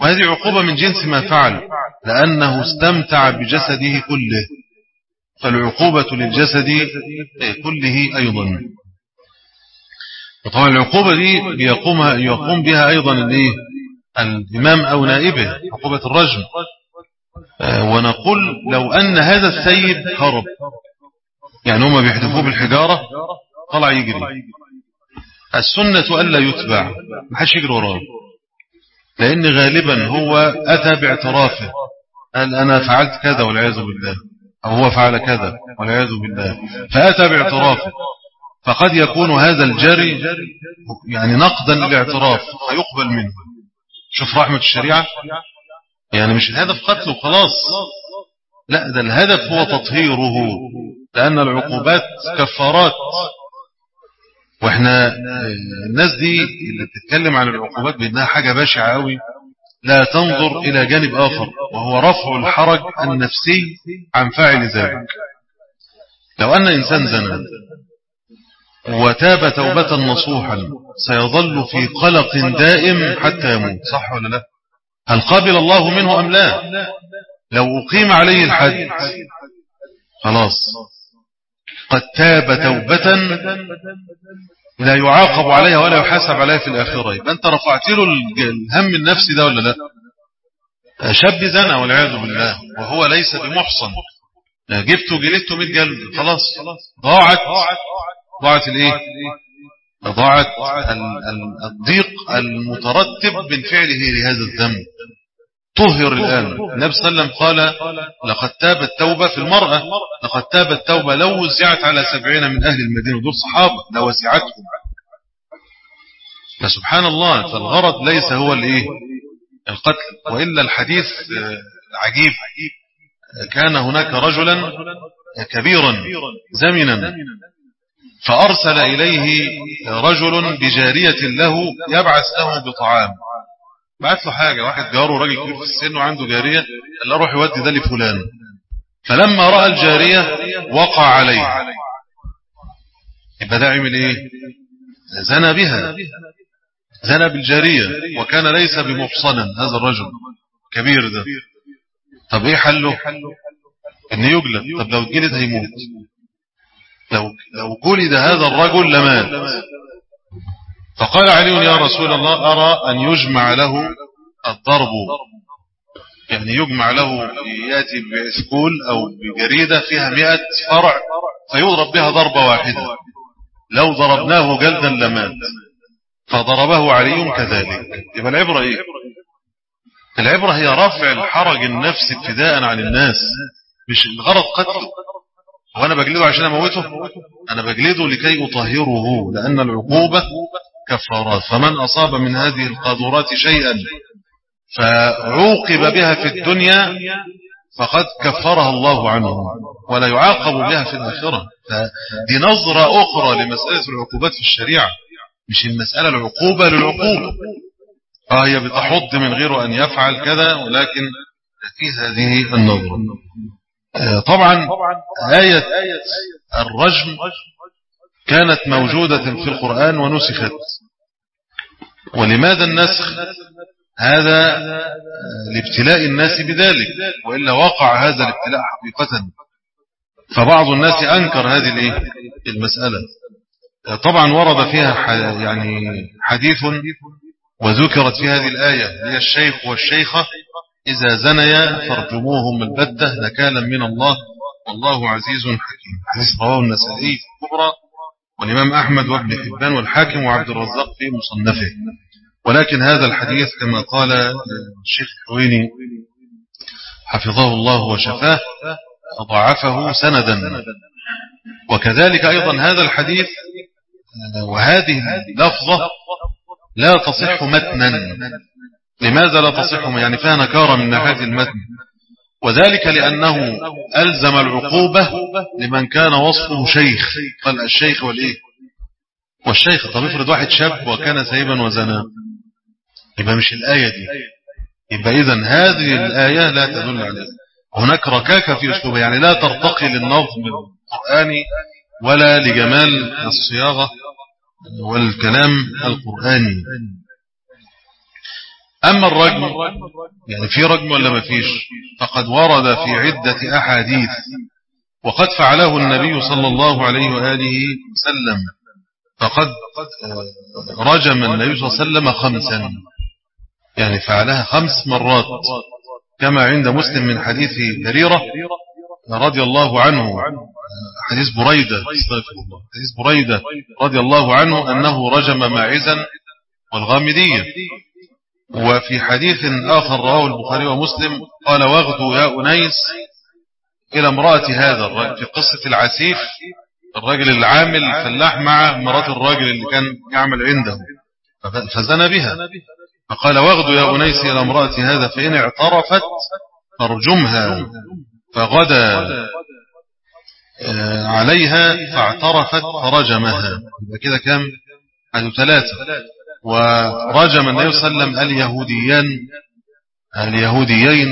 وهذه عقوبة من جنس ما فعل لأنه استمتع بجسده كله. فالعقوبة للجسد كله أيضا. وطبعا العقوبة دي يقوم, يقوم بها أيضا الايه الإمام أو نائبه عقوبة الرجم. آه، ونقول لو أن هذا السيد هرب. يعني هم بيحدفوه بالحجارة طلع يجري. السنة ألا يتبع ما حدش يجري وراه. لأن غالبا هو أتى باعترافه. قال أنا فعلت كذا والعياذ بالله أو هو فعل كذا والعياذ بالله. فأتى باعترافه. فقد يكون هذا الجري يعني نقدا للاعتراف فيقبل منه. شوف رحمة الشريعة. يعني مش الهدف قتله خلاص. لا ده الهدف هو تطهيره لأن العقوبات كفارات. وإحنا الناس دي اللي بتتكلم عن العقوبات بأنها حاجة بشعة قوي لا تنظر إلى جانب آخر وهو رفع الحرج النفسي عن فاعل ذلك. لو أن إنسان زنى وتاب توبة نصوحا. سيظل في قلق دائم حتى يموت. صح ولا لا؟ هل قابل الله منه أم لا؟ لو أقيم عليه الحد. خلاص. قد تاب توبة لا يعاقب عليها ولا يحاسب عليها في الآخرة. يبقى أنت رفعت له الهم النفسي ده ولا لا؟ شاب زنا والعياذ بالله. وهو ليس بمحصن. جبته جلدته 100 جلد خلاص. ضاعت. ضاعت الإيه؟ ضاعت الضيق المترتب من فعله لهذا الذنب. طهر الآن. النبي صلى الله عليه وسلم قال لقد تاب التوبة في المرأة لقد تاب التوبة لو وزعت على سبعين من أهل المدينة. دول صحابة لوسعتهم فسبحان الله فالغرض ليس هو الإيه؟ القتل وإلا الحديث عجيب كان هناك رجلا كبيرا زمنا فأرسل إليه رجل بجارية له يبعث له بطعام. بعت له حاجة واحد جاره راجل كبير في السن وعنده جارية قال له روح يودي ده لفلان. فلما رأى الجارية وقع عليه. يبقى ده عمل إيه؟ زنى بها. زنى بالجارية وكان ليس بمحصنا هذا الرجل كبير ده. طب إيه حله؟ ان يجلد. طب لو جلد هيموت. لو, لو جلد هذا الرجل لمات. فقال علي يا رسول الله أرى أن يجمع له الضرب. يعني يجمع له يأتي بإسكول أو بجريدة فيها مئة فرع فيضرب بها ضربة واحدة. لو ضربناه جلدا لمات. فضربه علي كذلك. يبقى العبرة إيه؟ العبرة هي رفع الحرج النفسي ابتداء عن الناس مش الغرض قتله. وأنا بجلده عشان أموته؟ أنا بجلده لكي أطهره لأن العقوبة كفارات فمن أصاب من هذه القاذورات شيئا فعوقب بها في الدنيا فقد كفرها الله عنه ولا يعاقب بها في الآخرة. فدي نظرة أخرى لمسألة العقوبات في الشريعة مش المسألة العقوبة للعقوبة آه هي بتحض من غيره أن يفعل كذا ولكن في هذه النظرة. طبعا آية الرجم كانت موجودة في القرآن ونسخت. ولماذا النسخ؟ هذا لابتلاء الناس بذلك وإلا وقع هذا الابتلاء حقيقة. فبعض الناس أنكر هذه المسألة. طبعا ورد فيها يعني حديث وذكرت في هذه الآية. هي الشيخ والشيخة إذا زنيا فارجموهم البتة نكالا من الله. والله عزيز حكيم. حديث رواه النسائي في الكبرى والإمام أحمد وابن حبان والحاكم وعبد الرزاق في مصنفه. ولكن هذا الحديث كما قال الشيخ الحويني حفظه الله وشفاه ضعفه سندا. وكذلك أيضا هذا الحديث وهذه اللفظة لا تصح متنا. لماذا لا تصح يعني فيها نكارة من ناحية المتن. وذلك لأنه ألزم العقوبة لمن كان وصفه شيخ. قال الشيخ والإيه؟ والشيخ. طب افرض واحد شاب وكان سيبا وزنا. يبقى مش الآية دي. يبقى إذا هذه الآية لا تدل عليه هناك ركاكة في أسلوبه يعني لا ترتقي للنظم القرآني ولا لجمال الصياغة والكلام القرآني. أما الرجم يعني في رجم ولا ما فيش؟ فقد ورد في عدة أحاديث وقد فعله النبي صلى الله عليه وآله وسلم فقد رجم النبي صلى الله عليه وسلم خمسا. يعني فعلها خمس مرات كما عند مسلم من حديث بريرة رضي الله عنه حديث بريدة حديث بريدة رضي الله عنه أنه رجم ماعزا والغامدية. وفي حديث آخر رواه البخاري ومسلم قال واغدوا يا أنيس إلى امرأة هذا الرجل في قصة العسيف الراجل العامل فلاح مع مرات الراجل اللي كان يعمل عنده فزنى بها فقال واغدوا يا أنيس إلى امرأة هذا فإن اعترفت فارجمها فغدا عليها فاعترفت فرجمها. كده كم هذه ثلاثة. ورجم النبي صلى الله عليه وسلم اليهوديان اليهوديين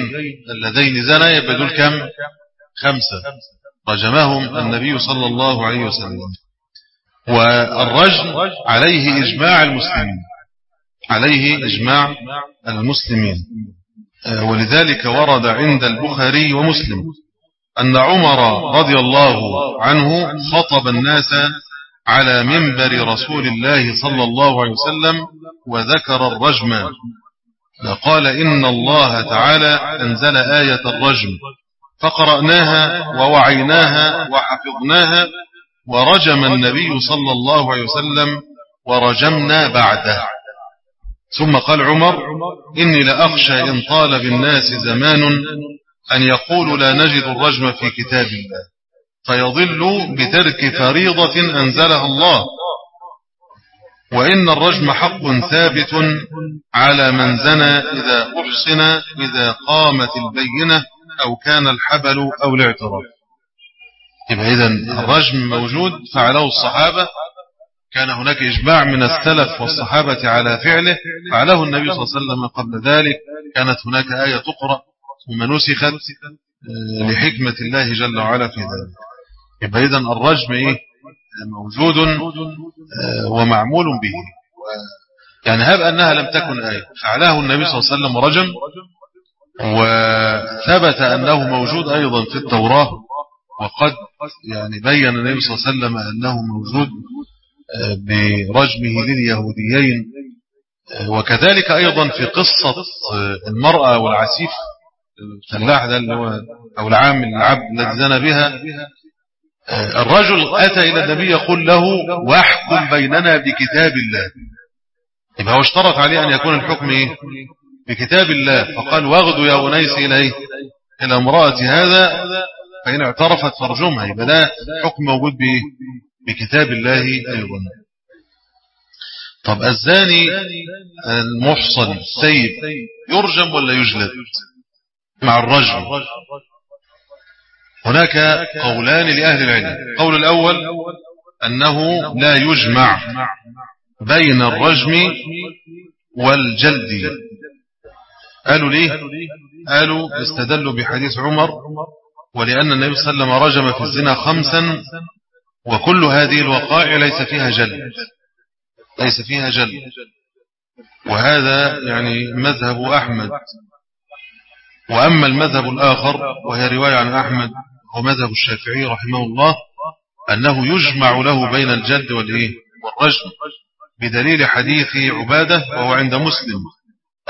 اللذين زنا يبقى دول كم؟ خمسة. رجمهم النبي صلى الله عليه وسلم. والرجم عليه إجماع المسلمين. عليه إجماع المسلمين. آه، ولذلك ورد عند البخاري ومسلم أن عمر رضي الله عنه خطب الناس على منبر رسول الله صلى الله عليه وسلم وذكر الرجم. قال إن الله تعالى أنزل آية الرجم. فقرأناها ووعيناها وحفظناها ورجم النبي صلى الله عليه وسلم ورجمنا بعده. ثم قال عمر إني لأخشى إن طال بالناس زمان أن يقولوا لا نجد الرجم في كتاب الله. فيضل بترك فريضة أنزلها الله. وإن الرجم حق ثابت على من زنى إذا أحصن إذا قامت البينة أو كان الحبل أو الاعتراف. يبقى إذن الرجم موجود فعله الصحابة. كان هناك إجماع من السلف والصحابة على فعله فعله النبي صلى الله عليه وسلم قبل ذلك. كانت هناك آية تقرأ ثم نسخت آه، لحكمة الله جل وعلا في ذلك. يبقى إذن الرجم إيه؟ موجود آه، ومعمول به. يعني هب أنها لم تكن آية. فعله النبي صلى الله عليه وسلم رجم وثبت أنه موجود أيضا في التوراة وقد يعني بين النبي صلى الله عليه وسلم أنه موجود آه، برجمه لليهوديين آه، وكذلك أيضا في قصة المرأة والعسيف الفلاح ده اللي هو أو العام العبد الذي زنى بها الرجل أتى إلى النبي يقول له واحكم بيننا بكتاب الله. يبقى هو اشترط عليه أن يكون الحكم إيه؟ بكتاب الله. فقال واغدوا يا أنيس إليه. إلى امرأة هذا فإن اعترفت فرجمها يبقى ده حكم موجود بكتاب الله أيضا. طب الزاني المحصن السيد يرجم ولا يجلد؟ مع الرجم هناك قولان لأهل العلم. قول الأول أنه لا يجمع بين الرجم والجلد. قالوا ليه؟ قالوا استدلوا بحديث عمر ولأن النبي صلى الله عليه وسلم رجم في الزنا خمسا وكل هذه الوقائع ليس فيها جلد. ليس فيها جلد. وهذا يعني مذهب أحمد. وأما المذهب الآخر وهي رواية عن أحمد هو مذهب الشافعي رحمه الله أنه يجمع له بين الجلد والإيه؟ والرجم. بدليل حديث عبادة وهو عند مسلم.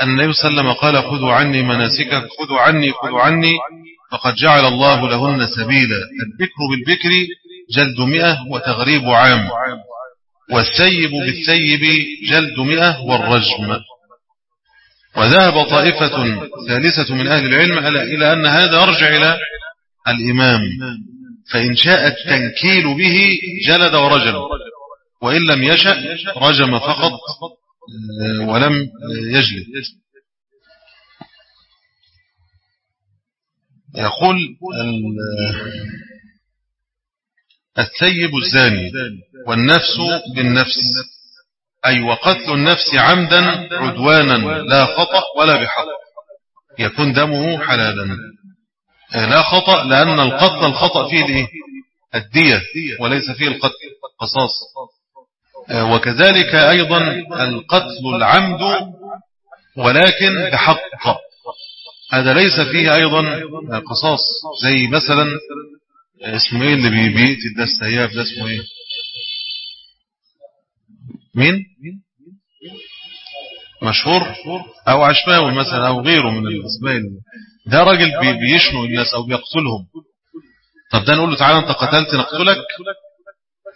أن النبي صلى الله عليه وسلم قال خذوا عني مناسكك خذوا عني خذوا عني فقد جعل الله لهن سبيلا. البكر بالبكر جلد مئة وتغريب عام والسيب بالسيب جلد مئة والرجم. وذهب طائفة ثالثة من أهل العلم إلى أن هذا يرجع إلى الإمام فإن شاء التنكيل به جلد ورجم وإن لم يشأ رجم فقط ولم يجلد. يقول الثيب الزاني والنفس بالنفس أي وقتل النفس عمدا عدوانا لا خطأ ولا بحق يكون دمه حلالا. لا خطأ لأن القتل الخطأ فيه الإيه؟ الدية وليس فيه القتل قصاص. وكذلك أيضا القتل العمد ولكن بحق. هذا ليس فيه أيضا قصاص زي مثلا اسمه إيه اللي بيقتل ده السياب ده اسمه إيه؟ مين؟ مشهور أو عشماوي مثلا أو غيره من الأسماء ده راجل بيشنو الناس أو بيقتلهم. طب ده نقول له تعالى أنت قتلت نقتلك؟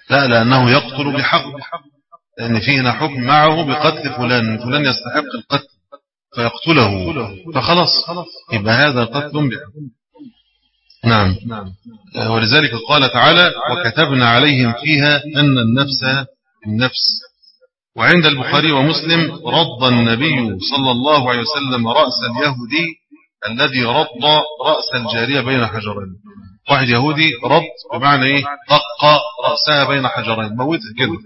لا لأنه يقتل بحق. لأن فينا حكم معه بقتل فلان فلان يستحق القتل فيقتله. فخلاص يبقى هذا قتل بحق. نعم. ولذلك قال تعالى وكتبنا عليهم فيها أن النفس النفس. وعند البخاري ومسلم رد النبي صلى الله عليه وسلم رأس اليهودي الذي رد رأس الجارية بين حجرين. واحد يهودي رد بمعنى إيه؟ دق رأسها بين حجرين. موتها كده.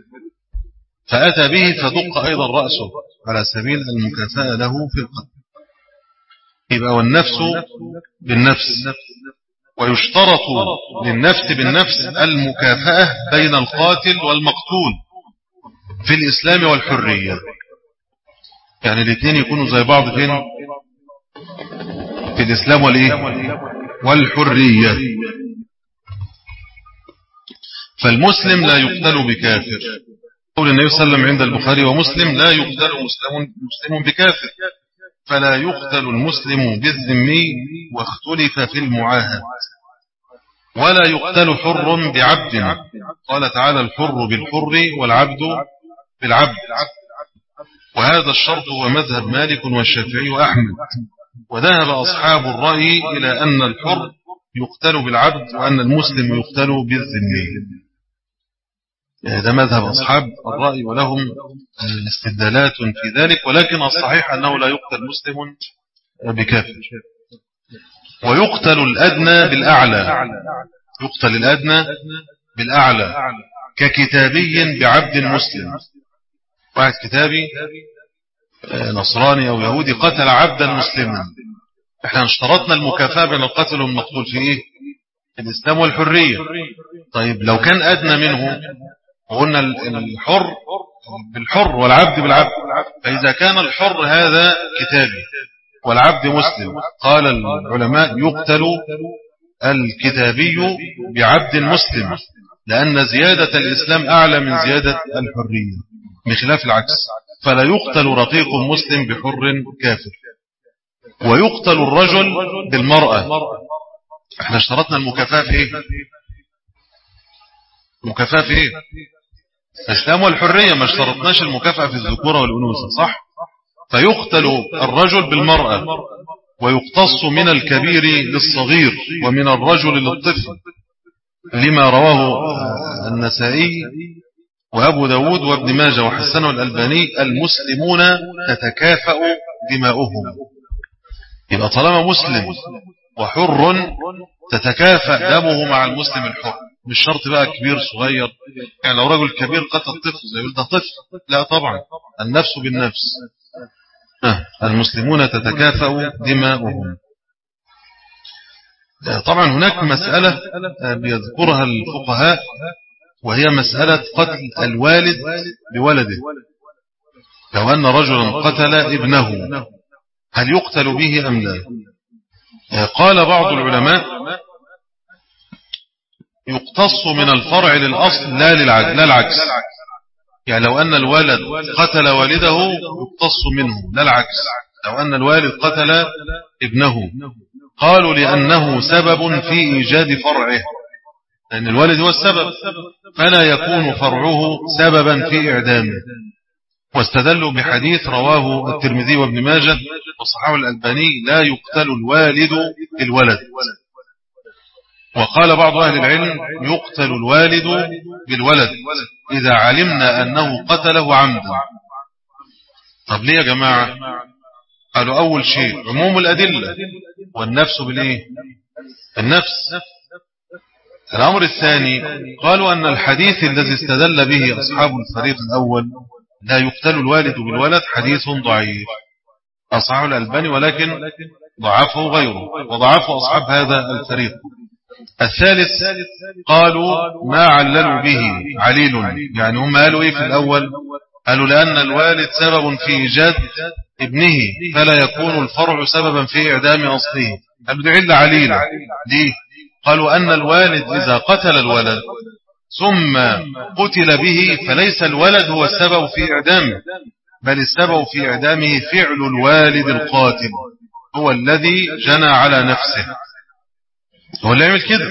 فأتى به فدق أيضا رأسه على سبيل المكافأة له في القتل. يبقى والنفس بالنفس. ويشترط للنفس بالنفس المكافأة بين القاتل والمقتول في الإسلام والحرية. يعني الاثنين يكونوا زي بعض فين؟ في الإسلام والإيه؟ والحرية. فالمسلم لا يقتل بكافر. قول النبي صلى الله عليه وسلم عند البخاري ومسلم لا يقتل مسلم, مسلم بكافر. فلا يقتل المسلم بالذمي واختلف في المعاهد. ولا يقتل حر بعبد. قال تعالى الحر بالحر والعبد بالعبد. وهذا الشرط هو مذهب مالك والشافعي وأحمد. وذهب أصحاب الرأي إلى أن الحر يقتل بالعبد وأن المسلم يقتل بالذمي هذا مذهب أصحاب الرأي ولهم استدلالات في ذلك ولكن الصحيح أنه لا يقتل مسلم بكافر. ويقتل الأدنى بالأعلى. يقتل الأدنى بالأعلى. ككتابي بعبد مسلم. واحد كتابي نصراني أو يهودي قتل عبدا مسلما. إحنا اشترطنا المكافأة بين القتل والمقتول في إيه؟ الإسلام والحرية. طيب لو كان أدنى منه وقلنا الحر بالحر والعبد بالعبد فإذا كان الحر هذا كتابي والعبد مسلم قال العلماء يقتل الكتابي بعبد مسلم لأن زيادة الإسلام أعلى من زيادة الحرية بخلاف العكس. فلا يقتل رقيق مسلم بحر كافر. ويقتل الرجل بالمرأة. إحنا اشترطنا المكافأة في إيه؟ المكافأة في إيه؟ الإسلام والحرية. ما اشترطناش المكافأة في الذكورة والأنوثة صح؟ فيقتل الرجل بالمرأة ويقتص من الكبير للصغير ومن الرجل للطفل لما رواه النسائي وأبو داود وابن ماجه وحسنه الألباني المسلمون تتكافأ دماؤهم. يبقى طالما مسلم وحر تتكافأ دمه مع المسلم الحر. مش شرط بقى كبير صغير. يعني لو رجل كبير قتل طفل زي ده طفل. لا طبعا. النفس بالنفس. المسلمون تتكافأ دماؤهم. طبعا هناك مسألة بيذكرها الفقهاء. وهي مسألة قتل الوالد بولده. لو أن رجلا قتل ابنه هل يقتل به أم لا؟ قال بعض العلماء يقتص من الفرع للأصل لا, العكس يعني لو أن الولد قتل والده يقتص منه لا العكس لو أن الوالد قتل ابنه قالوا لأنه سبب في إيجاد فرعه. لأن الوالد هو السبب. فلا يكون فرعه سببا في إعدامه. واستدلوا بحديث رواه الترمذي وابن ماجه وصححه الألباني لا يقتل الوالد بالولد وقال بعض أهل العلم يقتل الوالد بالولد إذا علمنا أنه قتله عمدا طب ليه يا جماعة؟ قالوا أول شيء عموم الأدلة والنفس بالإيه؟ النفس. الأمر الثاني قالوا أن الحديث الذي استدل به أصحاب الفريق الأول لا يقتل الوالد بالولد حديث ضعيف. أصحاب الألباني ولكن ضعفه غيره وضعفه أصحاب هذا الفريق. الثالث قالوا ما عللوا به عليل. يعني هم قالوا إيه في الأول؟ قالوا لأن الوالد سبب في إيجاد ابنه فلا يكون الفرع سببا في إعدام أصله. قالوا دي علة عليلة ليه؟ قالوا أن الوالد إذا قتل الولد ثم قتل به فليس الولد هو السبب في إعدامه بل السبب في إعدامه فعل الوالد القاتل هو الذي جنى على نفسه. هو اللي يعمل كده.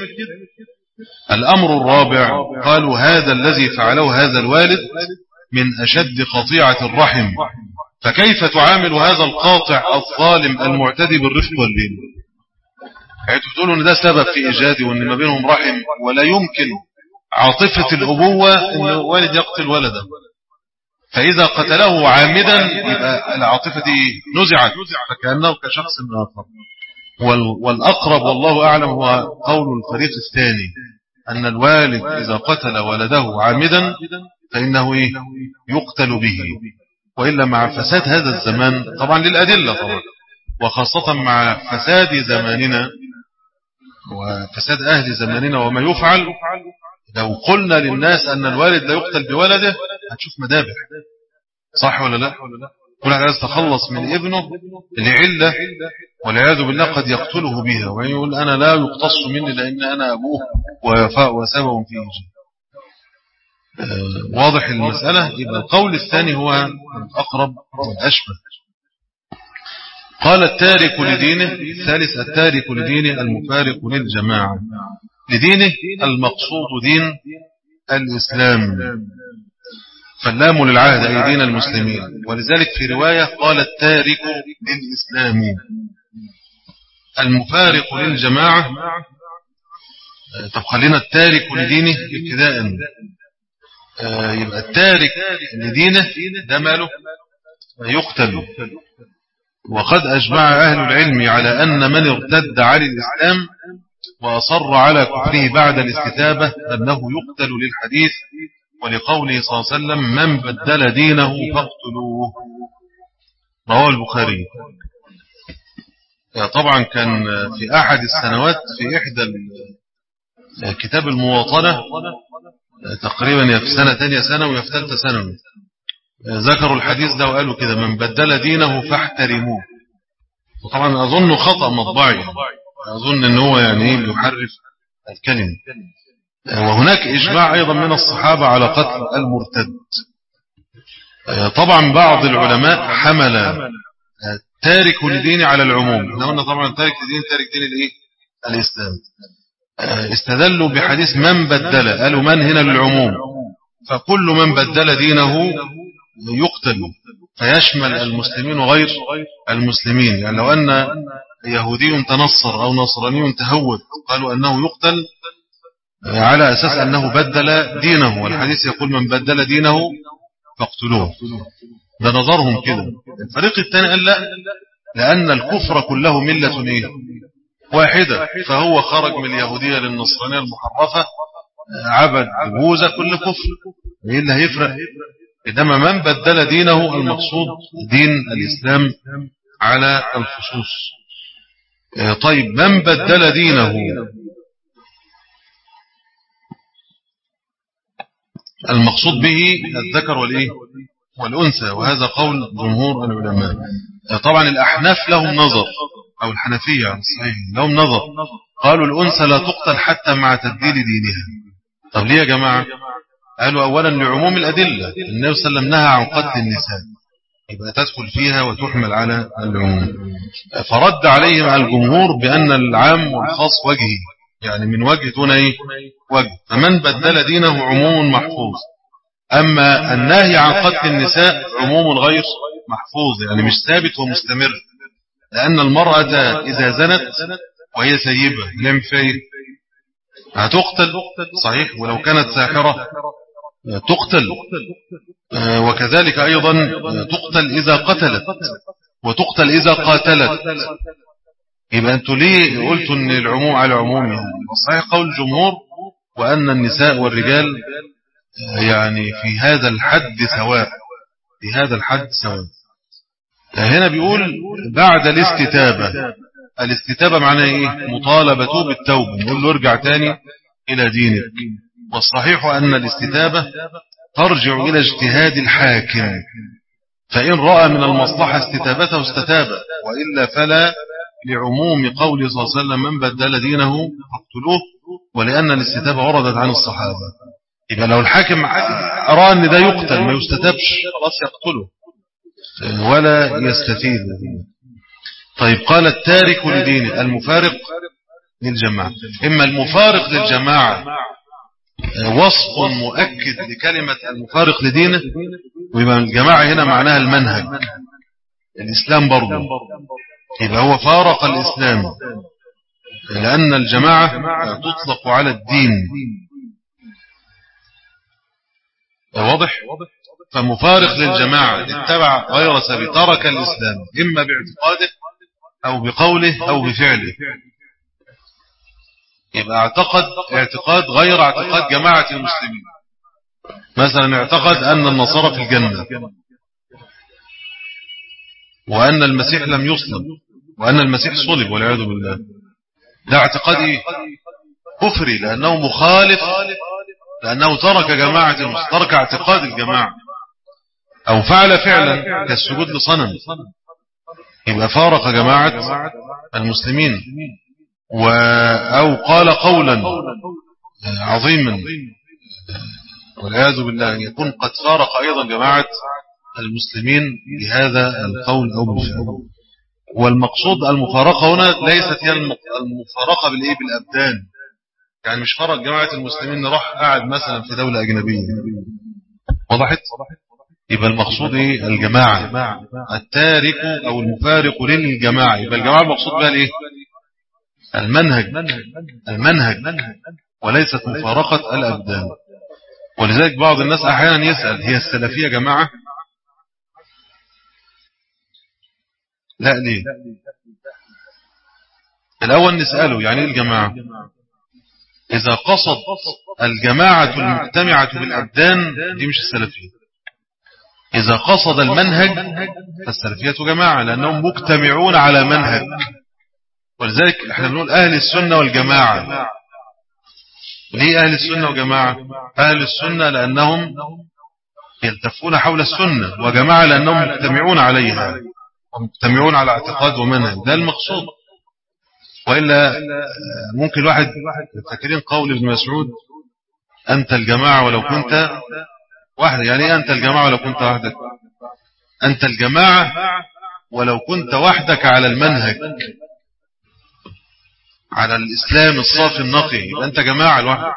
الأمر الرابع قالوا هذا الذي فعله هذا الوالد من أشد قطيعة الرحم. فكيف تعامل هذا القاطع الظالم المعتدي بالرفق واللين يعني تقولوا إن ده سبب في إيجادي وإن ما بينهم رحم ولا يمكن عاطفة الأبوة إن والد يقتل ولده. فإذا قتله عامدا يبقى العاطفة دي نزعت فكأنه كشخص آخر والأقرب والله أعلم هو قول الفريق الثاني أن الوالد إذا قتل ولده عامدا فإنه إيه؟ يقتل به. وإلا مع فساد هذا الزمان طبعا للأدلة طبعا وخاصة مع فساد زماننا وفساد أهل زماننا وما يفعل. لو قلنا للناس أن الوالد لا يقتل بولده هتشوف مدابح. صح ولا لا؟ كل واحد عايز تخلص من ابنه لعلة والعياذ بالله قد يقتله بها ويقول أنا لا يقتص مني لأن أنا أبوه ويفاء وسبب فيه آه واضح المسألة. يبقى القول الثاني هو الأقرب والأشبه قال التارك لدينه الثالث التارك لدينه المفارق للجماعة. لدينه المقصود دين الإسلام. فاللام للعهد أي دين المسلمين. ولذلك في رواية قال التارك للإسلام. المفارق للجماعة طب خلينا التارك لدينه ابتداء آه، يبقى التارك لدينه ده ماله؟ يقتل. وقد أجمع أهل العلم على أن من ارتد عن الإسلام وأصر على كفره بعد الاستتابة أنه يقتل للحديث ولقوله صلى الله عليه وسلم من بدل دينه فاقتلوه. رواه البخاري. طبعا كان في أحد السنوات في إحدى كتاب المواطنة تقريبا يا في سنة تانية سنة ويا في ثالثة سنة ذكروا الحديث ده وقالوا كده من بدل دينه فاحترموه. وطبعا أظن خطأ مطبعي أظن أنه هو يعني يحرف الكلمة. وهناك إجماع أيضا من الصحابة على قتل المرتد. طبعا بعض العلماء حمل تارك لدين على العموم. إحنا قلنا طبعا تارك لدين تارك دين الإيه؟ الإسلام. استدلوا بحديث من بدل. قالوا من هنا للعموم فكل من بدل دينه يقتل فيشمل المسلمين وغير المسلمين. يعني لو أن يهودي تنصر أو نصراني تهود قالوا أنه يقتل على أساس أنه بدل دينه والحديث يقول من بدل دينه فاقتلوه. ده نظرهم كده. الفريق الثاني قال لا لأن الكفر كله ملة إيه؟ واحدة. فهو خرج من اليهودية للنصرانية المحرفة عبد بوزة كل كفر. إيه اللي هيفرق؟ إنما من بدل دينه المقصود دين الإسلام على الخصوص. طيب من بدل دينه؟ المقصود به الذكر والإيه؟ والأنثى وهذا قول جمهور العلماء. طبعا الأحناف لهم نظر أو الحنفية صحيح لهم نظر. قالوا الأنثى لا تقتل حتى مع تبديل دينها. طب ليه يا جماعة؟ قالوا أولا لعموم الأدلة النبي صلى الله عليه وسلم نهى عن قتل النساء. يبقى تدخل فيها وتحمل على العموم. فرد عليهم الجمهور بأن العام والخاص وجهي يعني من وجه دون إيه؟ وجه. فمن بدل دينه عموم محفوظ. أما النهي عن قتل النساء عموم غير محفوظ يعني مش ثابت ومستمر. لأن المرأة إذا زنت وهي سيبة لم فيه هتقتل؟ صحيح. ولو كانت ساحرة تقتل. وكذلك أيضا تقتل إذا قتلت. وتقتل إذا قاتلت. يبقى أنتوا ليه قلتوا أن العموم على العموم صحيح قول الجمهور وأن النساء والرجال يعني في هذا الحد سواء في هذا الحد سواء هنا بيقول بعد الاستتابة. الاستتابة معناه إيه؟ مطالبته بالتوبة. نقول له ارجع تاني إلى دينك. والصحيح أن الاستتابة ترجع إلى اجتهاد الحاكم فإن رأى من المصلحة استتابته استتاب وإلا فلا لعموم قول صلى الله عليه وسلم من بدل دينه فاقتلوه ولأن الاستتابة وردت عن الصحابة. يبقى لو الحاكم أرى أن ده يقتل ما يستتابش خلاص يقتله ولا يستفيد. طيب قال التارك لدينه المفارق للجماعة. إما المفارق للجماعة وصف مؤكد لكلمة المفارق لدينه. ويبقى الجماعة هنا معناها المنهج. الإسلام برضه. يبقى هو فارق الإسلام. لأن الجماعة تطلق على الدين. واضح؟ فمفارق للجماعة. اتبع غير سبيل. ترك الإسلام. إما باعتقاده أو بقوله أو بفعله. يبقى اعتقد اعتقاد غير اعتقاد جماعة المسلمين. مثلا اعتقد أن النصارى في الجنة. وأن المسيح لم يصلب وأن المسيح صلب والعياذ بالله. ده اعتقاد إيه؟ كفري لأنه مخالف لأنه ترك جماعة ترك اعتقاد الجماعة. أو فعل فعلا كالسجود لصنم. يبقى فارق جماعة المسلمين. و أو قال قولا عظيما. والعياذ بالله أن يكون قد فارق أيضا جماعة المسلمين بهذا القول أو بالفعل والمقصود المفارقة هنا ليست هي المفارقة بالإيه؟ بالأبدان. يعني مش فرق جماعة المسلمين راح قاعد مثلا في دولة أجنبية. وضحت؟ يبقى المقصود إيه؟ الجماعة. التارك أو المفارق للجماعة. يبقى الجماعة المقصود بها الإيه؟ المنهج المنهج وليست مفارقة الأبدان. ولذلك بعض الناس أحيانا يسأل هي السلفية جماعة؟ لا ليه؟ الأول نسأله يعني إيه الجماعة؟ إذا قصد الجماعة المجتمعة بالأبدان دي مش السلفية. إذا قصد المنهج فالسلفية جماعة لأنهم مجتمعون على منهج. ولذلك إحنا بنقول أهل السنة والجماعة. ليه أهل السنة والجماعة؟ أهل السنة لأنهم يلتفون حول السنة وجماعة لأنهم مجتمعون عليها ومجتمعون على اعتقاد ومنهج. ده المقصود. وإلا ممكن الواحد فاكرين قول ابن مسعود أنت الجماعة ولو كنت واحد يعني إيه أنت الجماعة ولو كنت وحدك؟ أنت الجماعة ولو كنت وحدك على المنهج. على الإسلام الصافي النقي. أنت جماعة لوحدك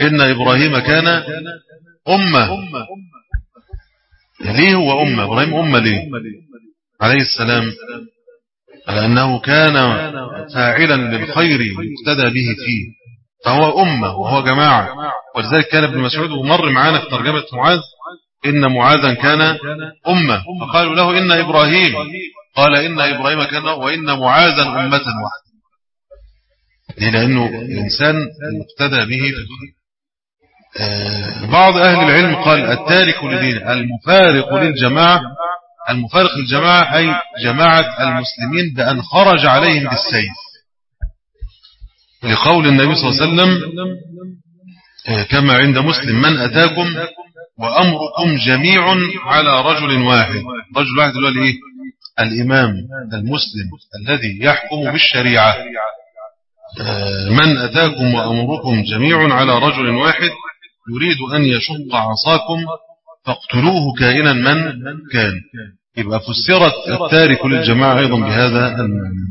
إن إبراهيم كان أمة. ليه هو أمة؟ إبراهيم أمة ليه؟ عليه السلام. لأنه كان فاعلا للخير يقتدى به فيه. فهو أمة وهو جماعة. ولذلك كان ابن مسعود ومر معانا في ترجمة معاذ. إن معاذا كان أمة. فقالوا له إن إبراهيم. قال إن إبراهيم كان وإن معاذا أمة واحدة. ليه لأنه إنسان مقتدى به في آه، بعض أهل العلم قال التارك لدين المفارق للجماعة المفارق للجماعة أي جماعة المسلمين بأن خرج عليهم بالسيف. لقول النبي صلى الله عليه وسلم آه، كما عند مسلم من أتاكم وأمركم جميع على رجل واحد. رجل واحد اللي هو الإمام المسلم الذي يحكم بالشريعة. من أتاكم وأمركم جميع على رجل واحد يريد أن يشق عصاكم فاقتلوه كائنا من كان. يبقى فسرت التارك للجماعة أيضا بهذا المعنى.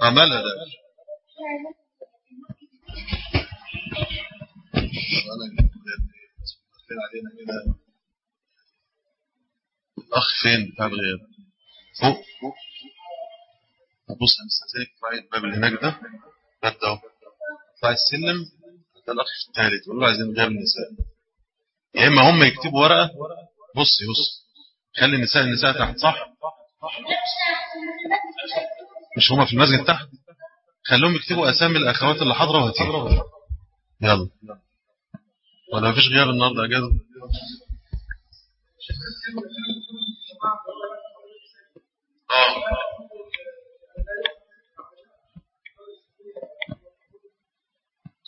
عمل هذا. علينا كده الأخ فين؟ بتاع الغياب فوق فوق. بص أنا استاذنك تطلعي الباب اللي هناك ده. ده اطلعي السلم ده الأخ الثالث. يقول له عايزين غياب النساء. يا إما هم يكتبوا ورقة. بصي بص. خلي النساء النساء تحت صح؟ مش هما في المسجد تحت؟ خليهم يكتبوا أسامي الأخوات اللي حاضرة وهتيجي يلا. ولا فيش غياب النهاردة أجازة آه.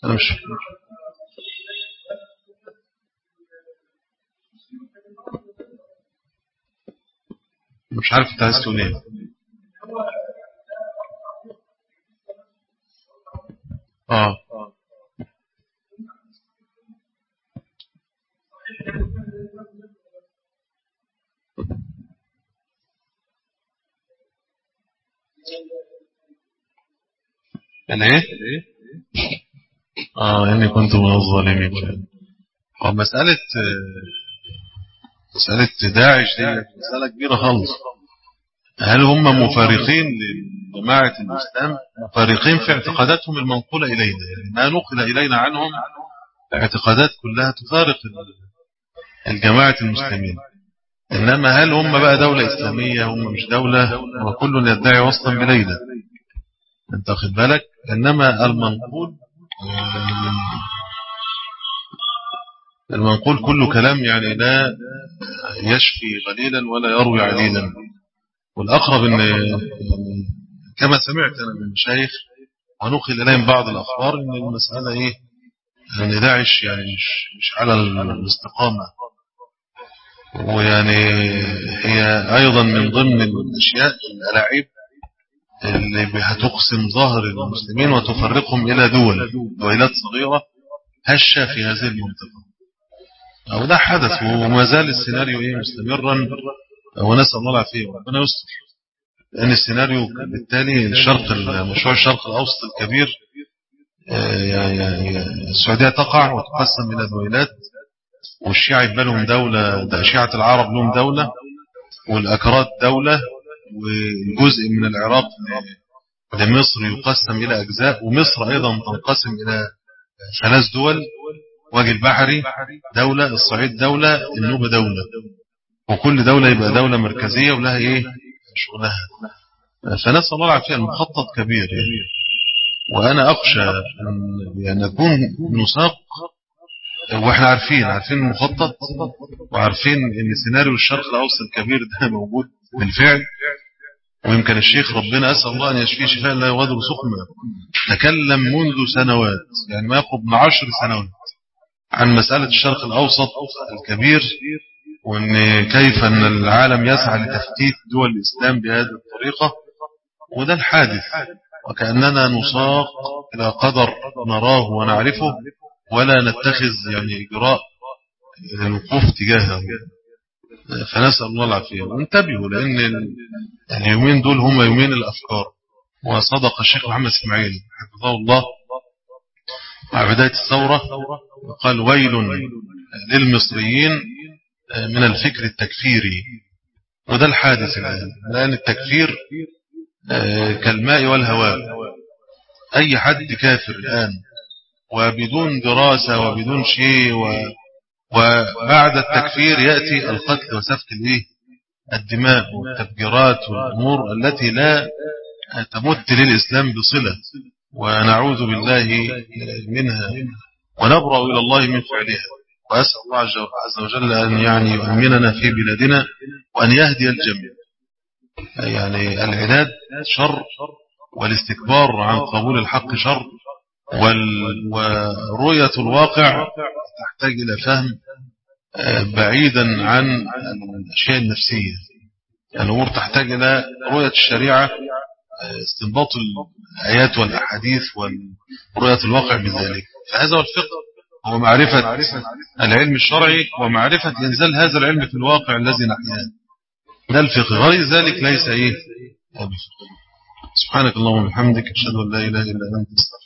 أنا مش مش عارف انت عايز تقول إيه. آه. يعني إيه؟ آه اني كنت من الظالمين. مسألة مسألة داعش دي مسألة كبيرة خالص. هل هم مفارقين لجماعة الإسلام؟ مفارقين في اعتقاداتهم المنقولة إلينا يعني ما نقل إلينا عنهم اعتقادات كلها تفارق الجماعة المسلمين. إنما هل هم بقى دولة إسلامية؟ هم مش دولة وكل يدعي وصلا بليلة. أنت واخد بالك؟ إنما المنقول المنقول كله كلام يعني لا يشفي غليلا ولا يروي عليلا والأقرب إن كما سمعت أنا من المشايخ ونقل إليهم بعض الأخبار إن المسألة إيه؟ أن داعش يعني مش, مش على الاستقامة. ويعني هي أيضا من ضمن الأشياء الألاعيب اللي هتقسم ظهر المسلمين وتفرقهم إلى دول دويلات صغيرة هشة في هذه المنطقة. أو ده حدث وما زال السيناريو إيه مستمرا ونسأل الله العافية وربنا يستر. لأن السيناريو بالتالي الشرق مشروع الشرق الأوسط الكبير يعني السعودية تقع وتقسم إلى دويلات والشيعة يبقى لهم دولة ده شيعة العرب لهم دولة والأكراد دولة وجزء من العراق لمصر يقسم إلى أجزاء ومصر أيضا تنقسم إلى ثلاث دول وجه البحري دولة الصعيد دولة النوبة دولة. وكل دولة يبقى دولة مركزية ولها إيه؟ شغلها. فنسأل الله العافية المخطط كبير يعني. وأنا أخشى أن نكون نساق وإحنا عارفين عارفين المخطط وعارفين إن سيناريو الشرق الأوسط الكبير ده موجود بالفعل. ويمكن الشيخ ربنا أسأل الله أن يشفيه شفاء لا يغادر سقما تكلم منذ سنوات يعني ما يقرب من عشر سنوات عن مسألة الشرق الأوسط الكبير وأن كيف أن العالم يسعى لتفتيت دول الإسلام بهذه الطريقة. وده الحادث وكأننا نساق إلى قدر نراه ونعرفه. ولا نتخذ يعني إجراء الوقوف تجاهه. فنسأل الله العافية. وانتبهوا لأن اليومين دول هم يومين الأفكار. وصدق الشيخ محمد إسماعيل حفظه الله مع بداية الثورة وقال ويل للمصريين من الفكر التكفيري. وده الحادث الآن. لأن التكفير كالماء والهواء. أي حد كافر الآن وبدون دراسة وبدون شيء و وبعد التكفير يأتي القتل وسفك الإيه؟ الدماء والتفجيرات والأمور التي لا تمت للإسلام بصلة ونعوذ بالله منها ونبرأ إلى الله من فعلها وأسأل الله عز وجل أن يعني يؤمننا في بلادنا وأن يهدي الجميع. يعني العناد شر والاستكبار عن قبول الحق شر ورؤية الواقع تحتاج إلى فهم بعيدا عن الأشياء النفسية. الأمور تحتاج إلى رؤية الشريعة استنباط الآيات والأحاديث ورؤية الواقع بذلك. فهذا هو الفقه هو معرفة العلم الشرعي ومعرفة إنزال هذا العلم في الواقع الذي نحياه ده الفقه. غير ذلك ليس إيه؟ سبحانك اللهم وبحمدك أشهد أن لا إله إلا أنت أستغفرك.